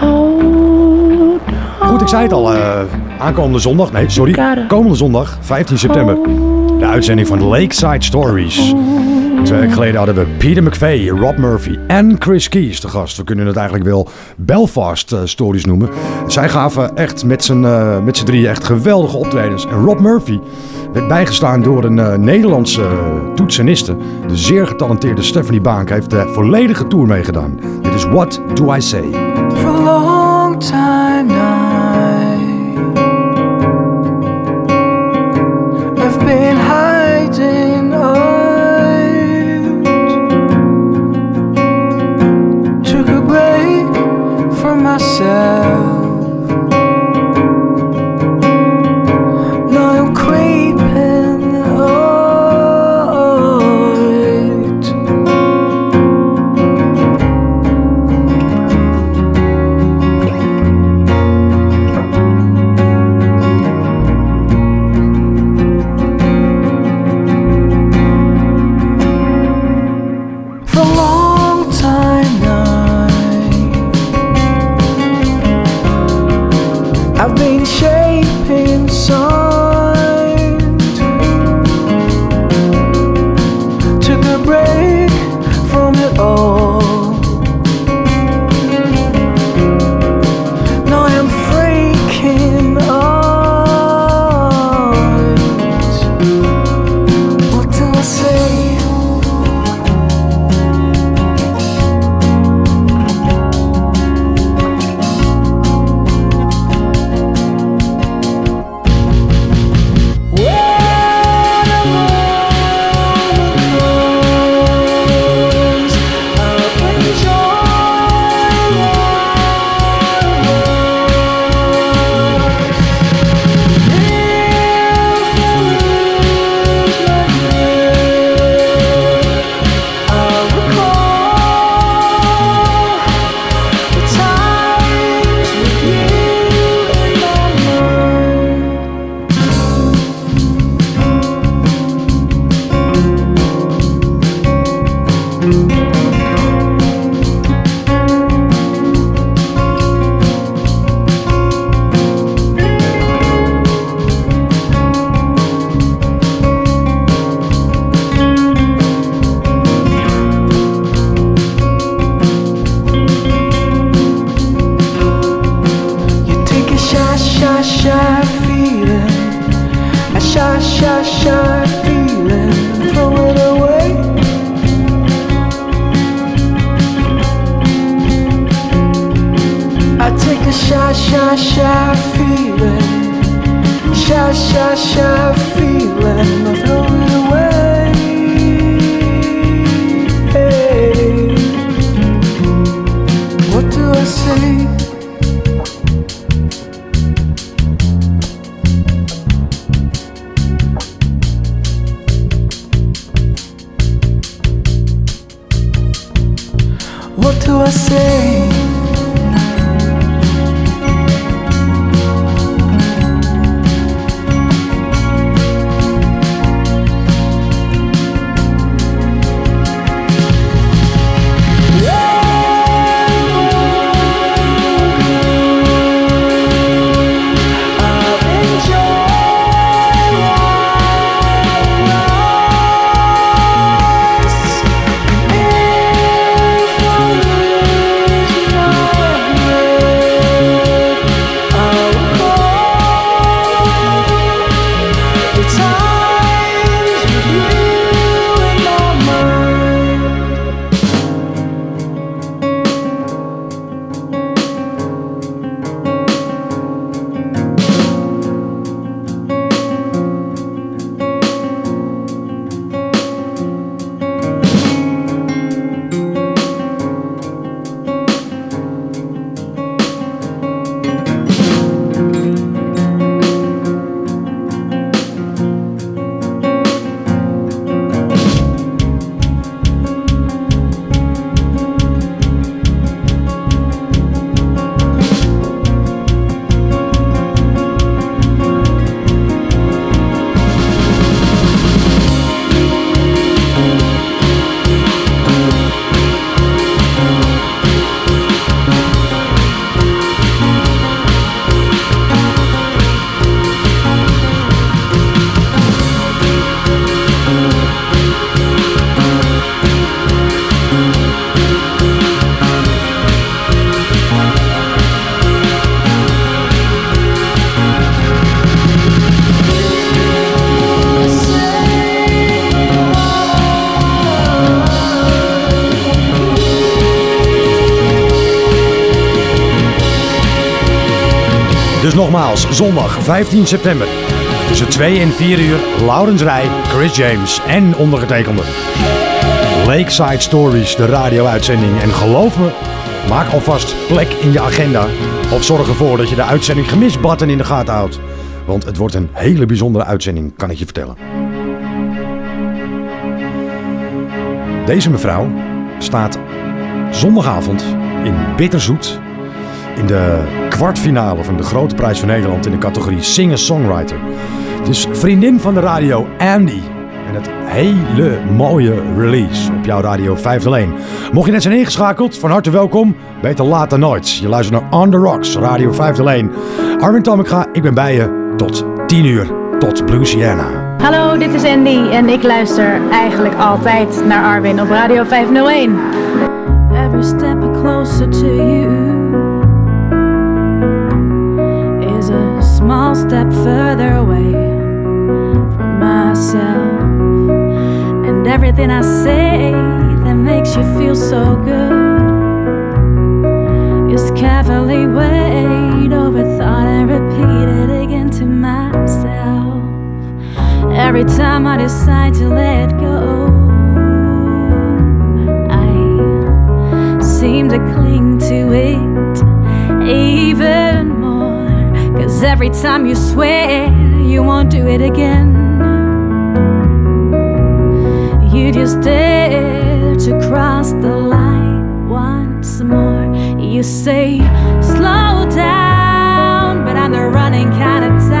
S22: hold.
S21: Goed, ik zei het al. eh, aankomende zondag. Nee, sorry. Komende zondag, 15 september. De uitzending van Lakeside Stories. Twee weken geleden hadden we Peter McVeigh, Rob Murphy en Chris Keys te gast. We kunnen het eigenlijk wel Belfast eh, Stories noemen. Zij gaven echt met z'n met z'n drieën echt geweldige optredens. En Rob Murphy bijgestaan door een eh, Nederlandse uh, toetseniste. De zeer getalenteerde Stephanie Baank heeft de volledige tour meegedaan. Dit is
S2: What Do I Say?
S3: 15 september. Tussen 2 en 4 uur, Laurens Rij, Chris James en ondergetekende. Lakeside Stories, de radio-uitzending. En geloof me, maak alvast plek in je agenda. Of zorg ervoor dat je de uitzending gemist button in de gaten houdt. Want het wordt een hele bijzondere uitzending, kan ik je vertellen. Deze mevrouw staat zondagavond in Bitterzoet in de kwartfinale van de Grote Prijs van Nederland in de categorie Singer-Songwriter. Het is vriendin van de radio Andy. En het hele mooie release op jouw radio 501. Mocht je net zijn ingeschakeld, van harte welkom. Beter laat dan nooit. Je luistert naar On The Rocks, radio 501. Armin Tamikga, ik ben bij je tot 10 uur. Tot Bluesiana.
S23: Hallo, dit is Andy en ik luister eigenlijk altijd naar Arwin op Radio 501.
S17: Every step closer to you small step further away from myself. And everything I say that makes you feel so good is carefully weighed over thought and repeated again to myself. Every time I decide to let go, I seem to cling to it even. Cause every time you swear you won't do it again, you just dare to cross the line once more. You say, slow down, but I'm the running kind of type.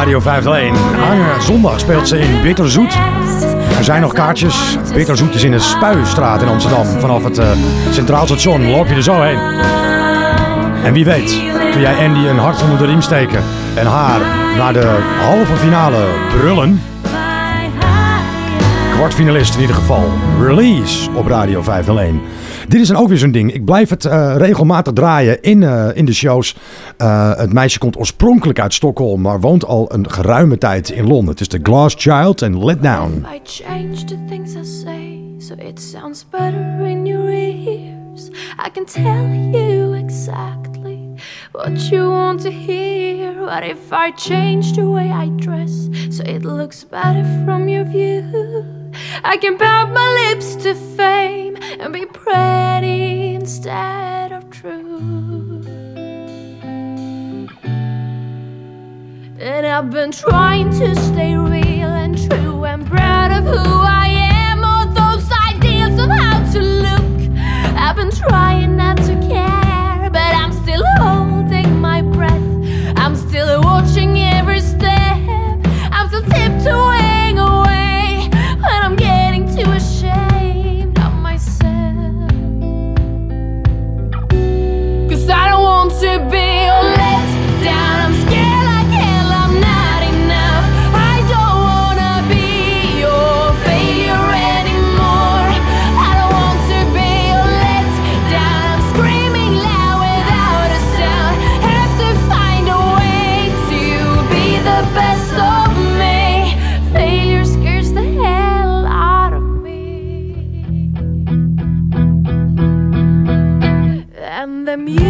S3: Radio 501. Hangen zondag speelt ze in Bitterzoet. Er zijn nog kaartjes. Bitterzoet is in de Spuistraat in Amsterdam. Vanaf het eh, Centraal Station loop je er zo heen. En wie weet kun jij Andy een hart onder de riem steken en haar naar de halve finale brullen. Kwartfinalist in ieder geval. Release op Radio 501. Dit is dan ook weer zo'n ding. Ik blijf het eh, regelmatig draaien in, eh, in de shows. Eh, het meisje komt oorspronkelijk uit Stockholm, maar woont al een geruime tijd in Londen. Het is The Glass Child en Let Down.
S19: I change the things I say so it sounds better in your ears. I can tell you exactly what you want to hear. What if I change the way I dress so it looks better from your view? I can pout my lips to fame and be pretty instead of true. And I've been trying to stay real and true and proud of who I am. All those ideas of how to look. I've been trying not to care, but I'm still holding the music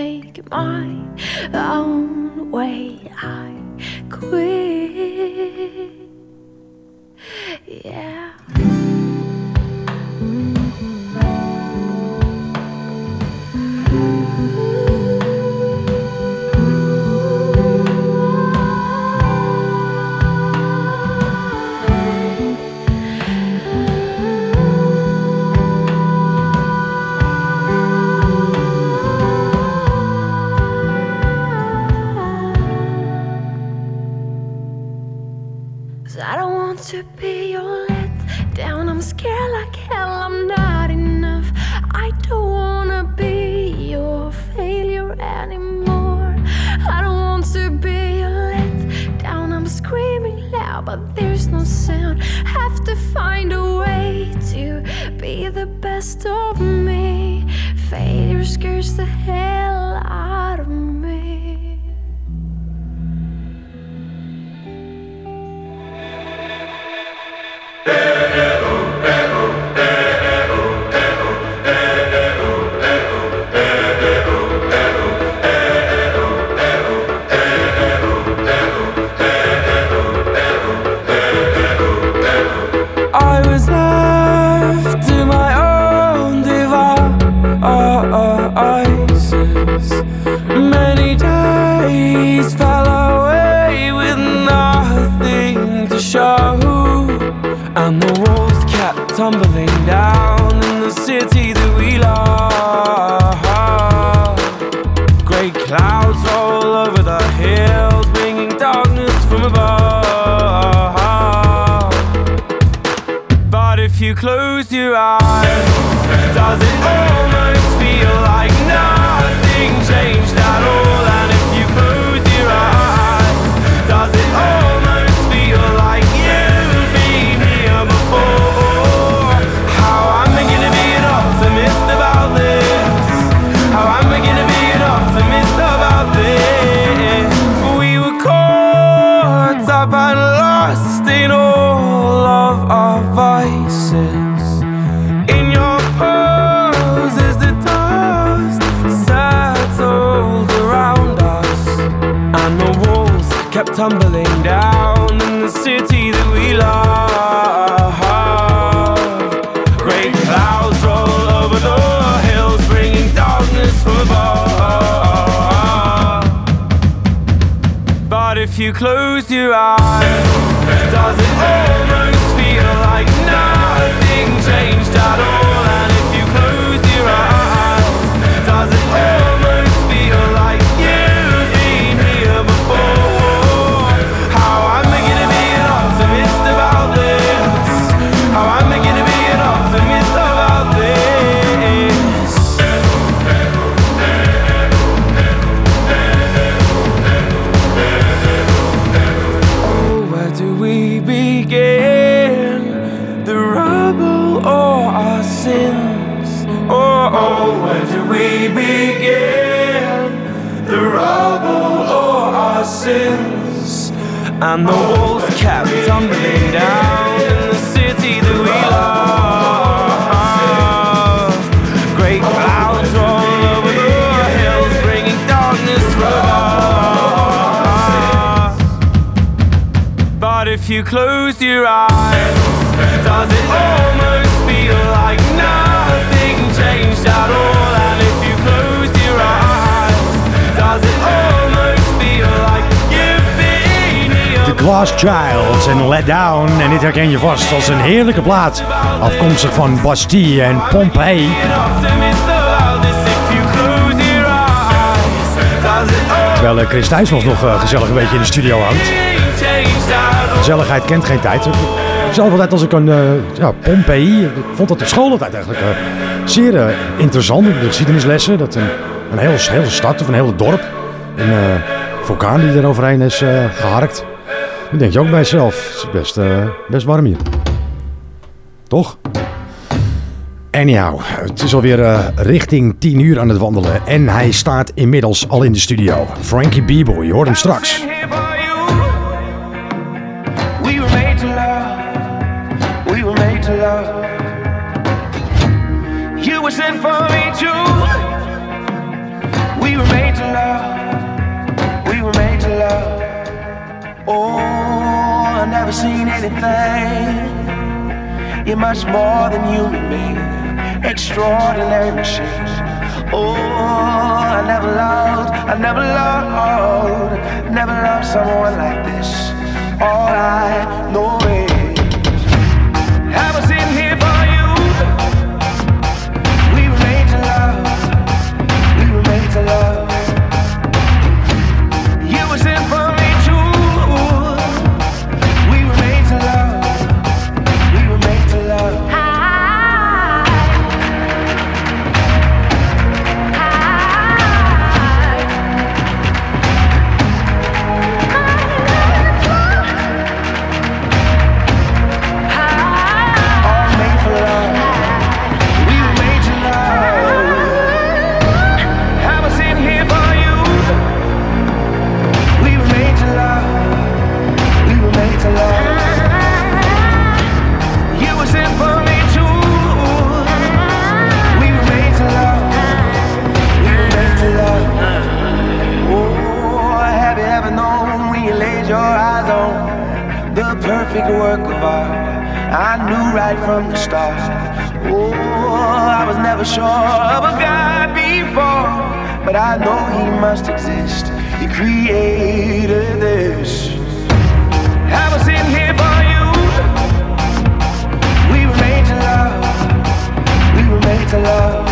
S19: it my own way, I quit. Yeah.
S3: Glass Childs en Let Down. En dit herken je vast als een heerlijke plaat. Afkomstig van Bastille en Pompeii. Terwijl eh, Chris Thijsmans nog eh, gezellig een beetje in de studio hangt. Gezelligheid kent geen tijd. Zelf altijd als ik een uh, ja, Pompeii, ik vond dat op school altijd eigenlijk eh, zeer eh, interessant. De geschiedenislessen, dat een, hele, hele stad of een hele dorp, een eh, vulkaan die er overheen is eh, geharkt. Dan denk je ook bij jezelf, het is best, best warm hier. Toch? Anyhow, het is alweer eh, richting 10 uur aan het wandelen en hij staat inmiddels al in de studio. Frankie Bebo, je hoort hem straks.
S24: We were made to love. Oh, I've never seen anything. You're much more than human being. Extraordinary machine. Oh, I never loved, I never loved, never loved someone like this. All I know is I was in right from the start. Oh, I was never sure of a God before, but I know He must exist. He created this. I was in here for you.
S19: We were made to love. We were made to love.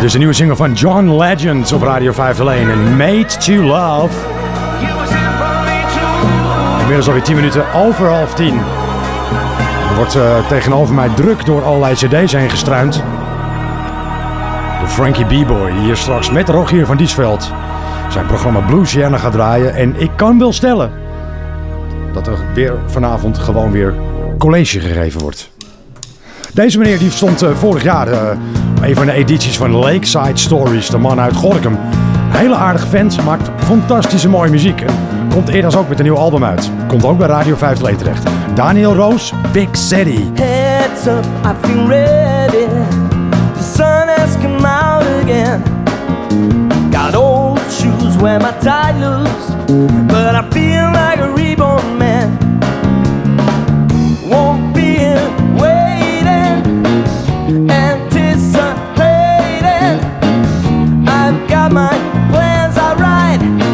S3: Het is een nieuwe single van John Legend op Radio 501 en Made to Love. Inmiddels alweer 10 minuten over half 10. Er wordt eh, tegenover mij druk door allerlei cd's heen gestruind. De Frankie B-Boy, die hier straks met Rogier van Diesveld zijn programma Blues Jana gaat draaien. En ik kan wel stellen dat er weer vanavond gewoon weer college gegeven wordt. Deze meneer die stond eh, vorig jaar eh, een van de edities van Lakeside Stories, de man uit Gorkum. Hele aardige vent, maakt fantastische mooie muziek. Komt eerder ook met een nieuw album uit. Komt ook bij Radio 501 terecht. Daniel Roos, Big City.
S24: Heads up, I feel ready. The sun has come out again. Got old shoes where my tie loose, but I feel like a reborn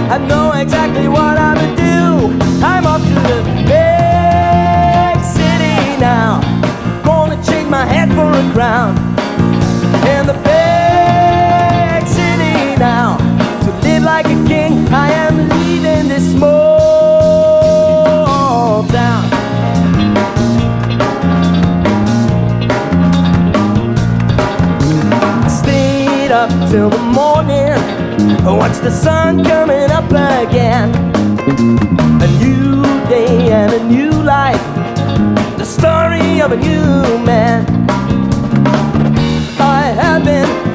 S24: I know exactly what I'm gonna do. I'm off to the big city now. Gonna change my head for a crown. In the big city now. To live like a king, I am leaving this small town. Stayed up till the morning. Oh, watch the sun coming up again. A new day and a new life. The story of a new man. I have been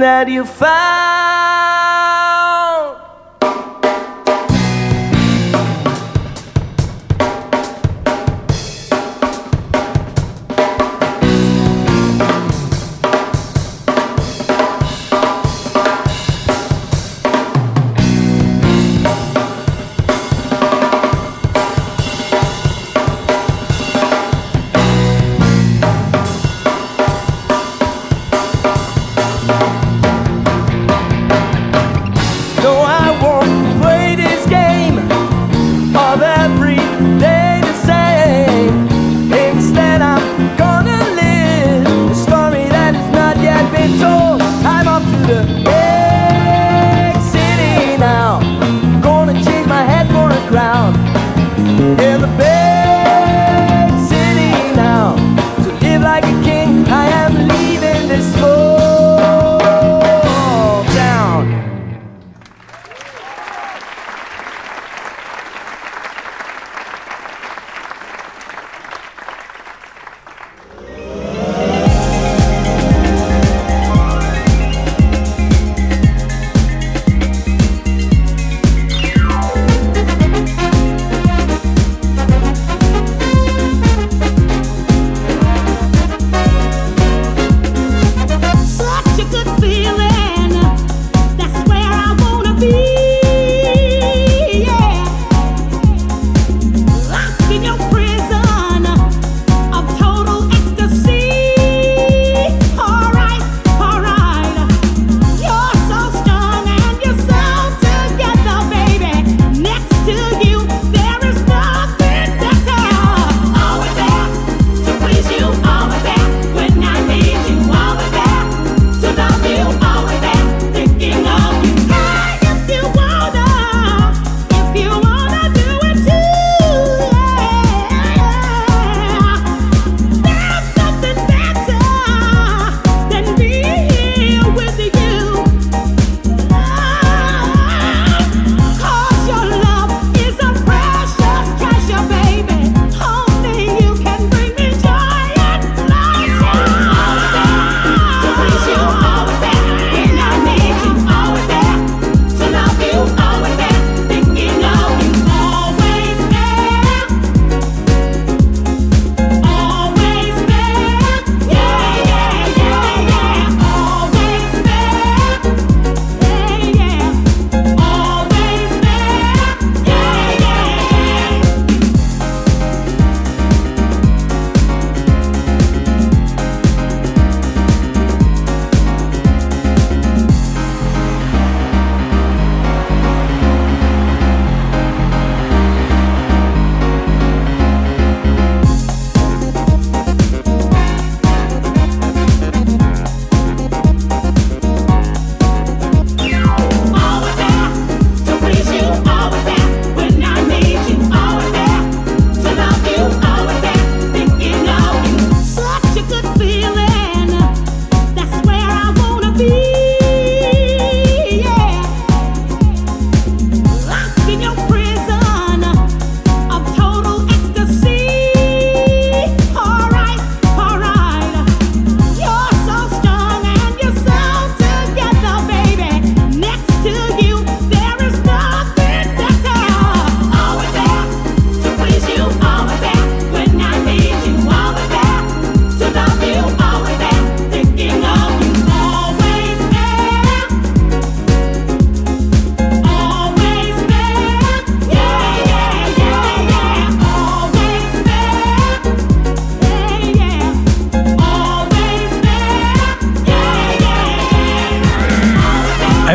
S24: that you found.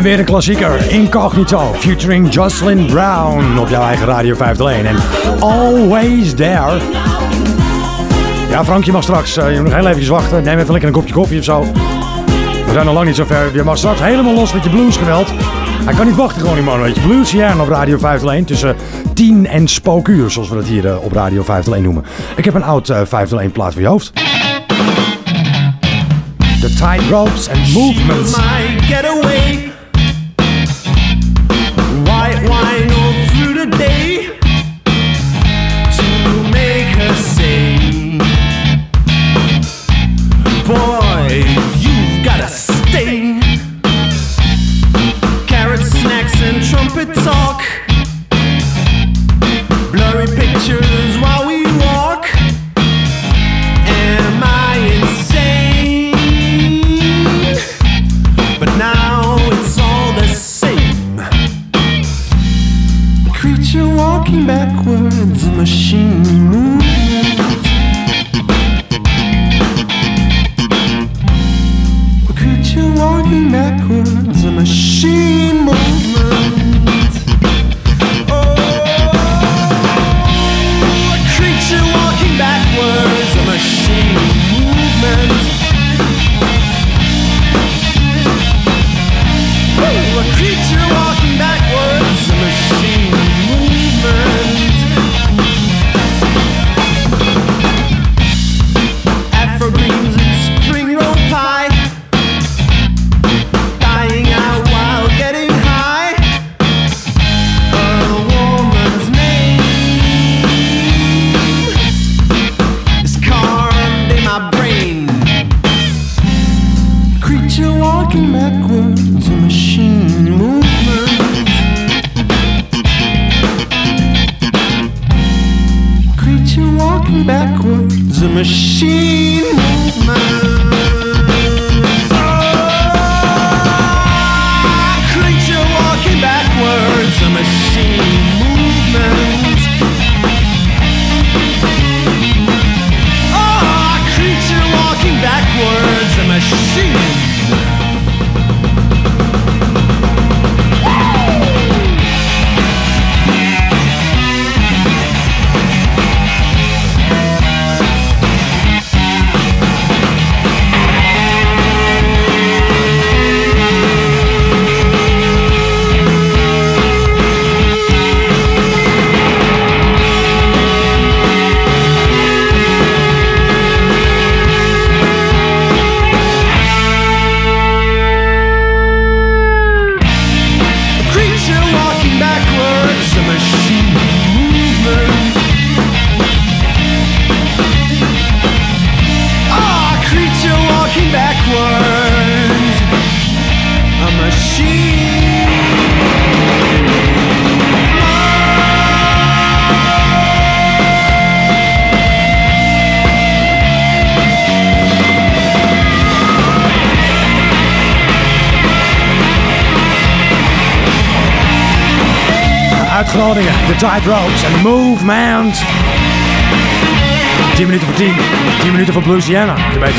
S4: Weer een klassieker, Incognito, featuring Jocelyn Brown op jouw eigen Radio 501. En Always There. Ja, Frank, je mag straks, eh, je moet nog heel even wachten. Neem even lekker een kopje koffie of zo. We zijn nog lang niet zo ver. Je mag straks helemaal los met je bluesgeweld. Hij kan niet wachten gewoon die man, weet je. Blues Jaren op Radio 501 tussen 10 en spookuur, zoals we dat hier eh, op Radio 501 noemen. Ik heb een oud eh, 501 plaat voor je hoofd. The Tight Ropes and Movements.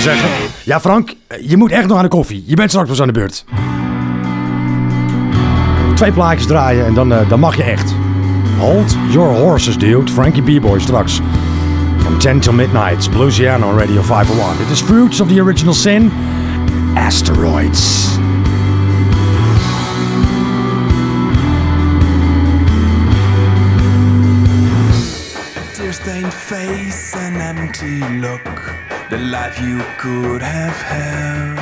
S4: Zeggen. Ja, Frank, je moet echt nog aan de koffie. Je bent straks pas aan de beurt. Twee plaatjes draaien en dan, eh, dan mag je echt. Hold your horses, dude. Frankie B-Boy straks. From 10 till midnight. Bluesiana on Radio 501. Dit is Fruits of the Original Sin. Asteroids.
S25: Face, an empty look, the life you could have had.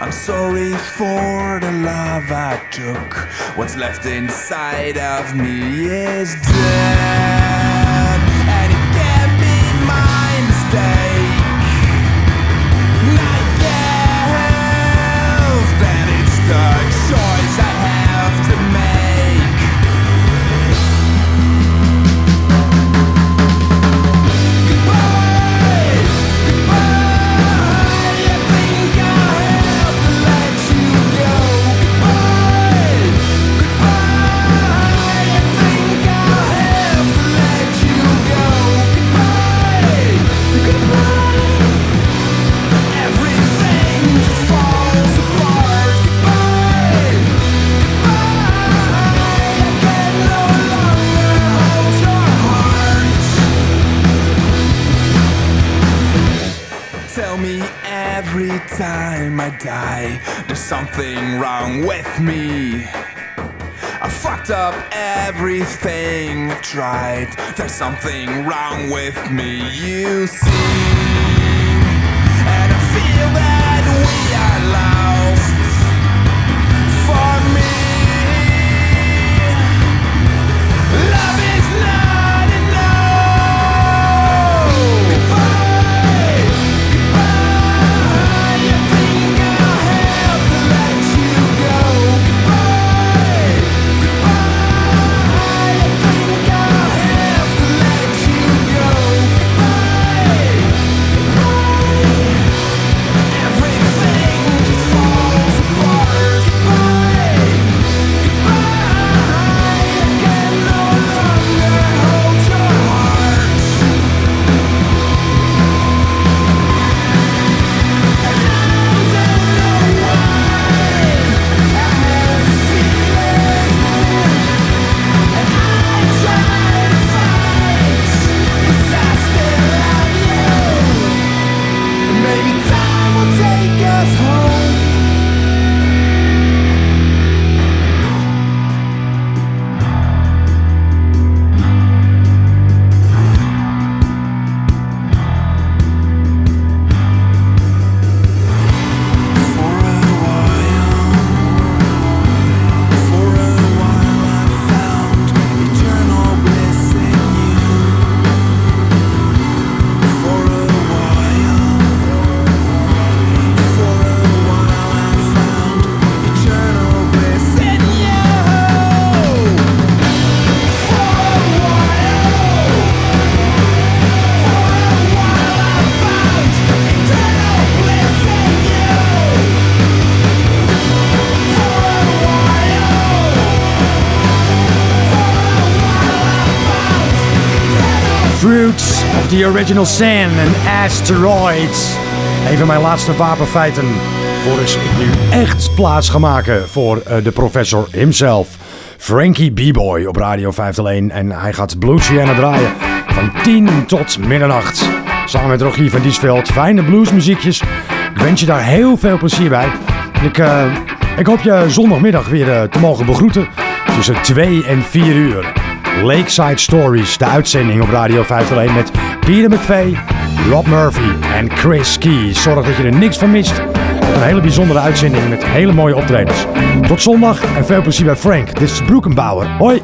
S25: I'm sorry for the love I took. What's left inside of me is dead, me. I fucked up everything I've tried. There's something wrong with me, you see. And I feel that we are lost. For me,
S3: Original Sin en Asteroids. Een van mijn laatste wapenfeiten. Voor is ik nu echt plaats gaan maken voor eh, de professor himself. Frankie B-Boy op Radio 501. En hij gaat Bluesiana draaien van 10 tot middernacht. Samen met Rogier van Diesveld. Fijne bluesmuziekjes. Ik wens je daar heel veel plezier bij. Ik, eh, ik hoop je zondagmiddag weer eh, te mogen begroeten. Tussen 2 en 4 uur. Lakeside Stories, de uitzending op Radio 501 met Peter McVeigh, Rob Murphy en Chris Key. Zorg dat je er niks van mist. Een hele bijzondere uitzending met hele mooie optredens. Tot zondag en veel plezier bij Frank. Dit is Broekenbouwer. Hoi!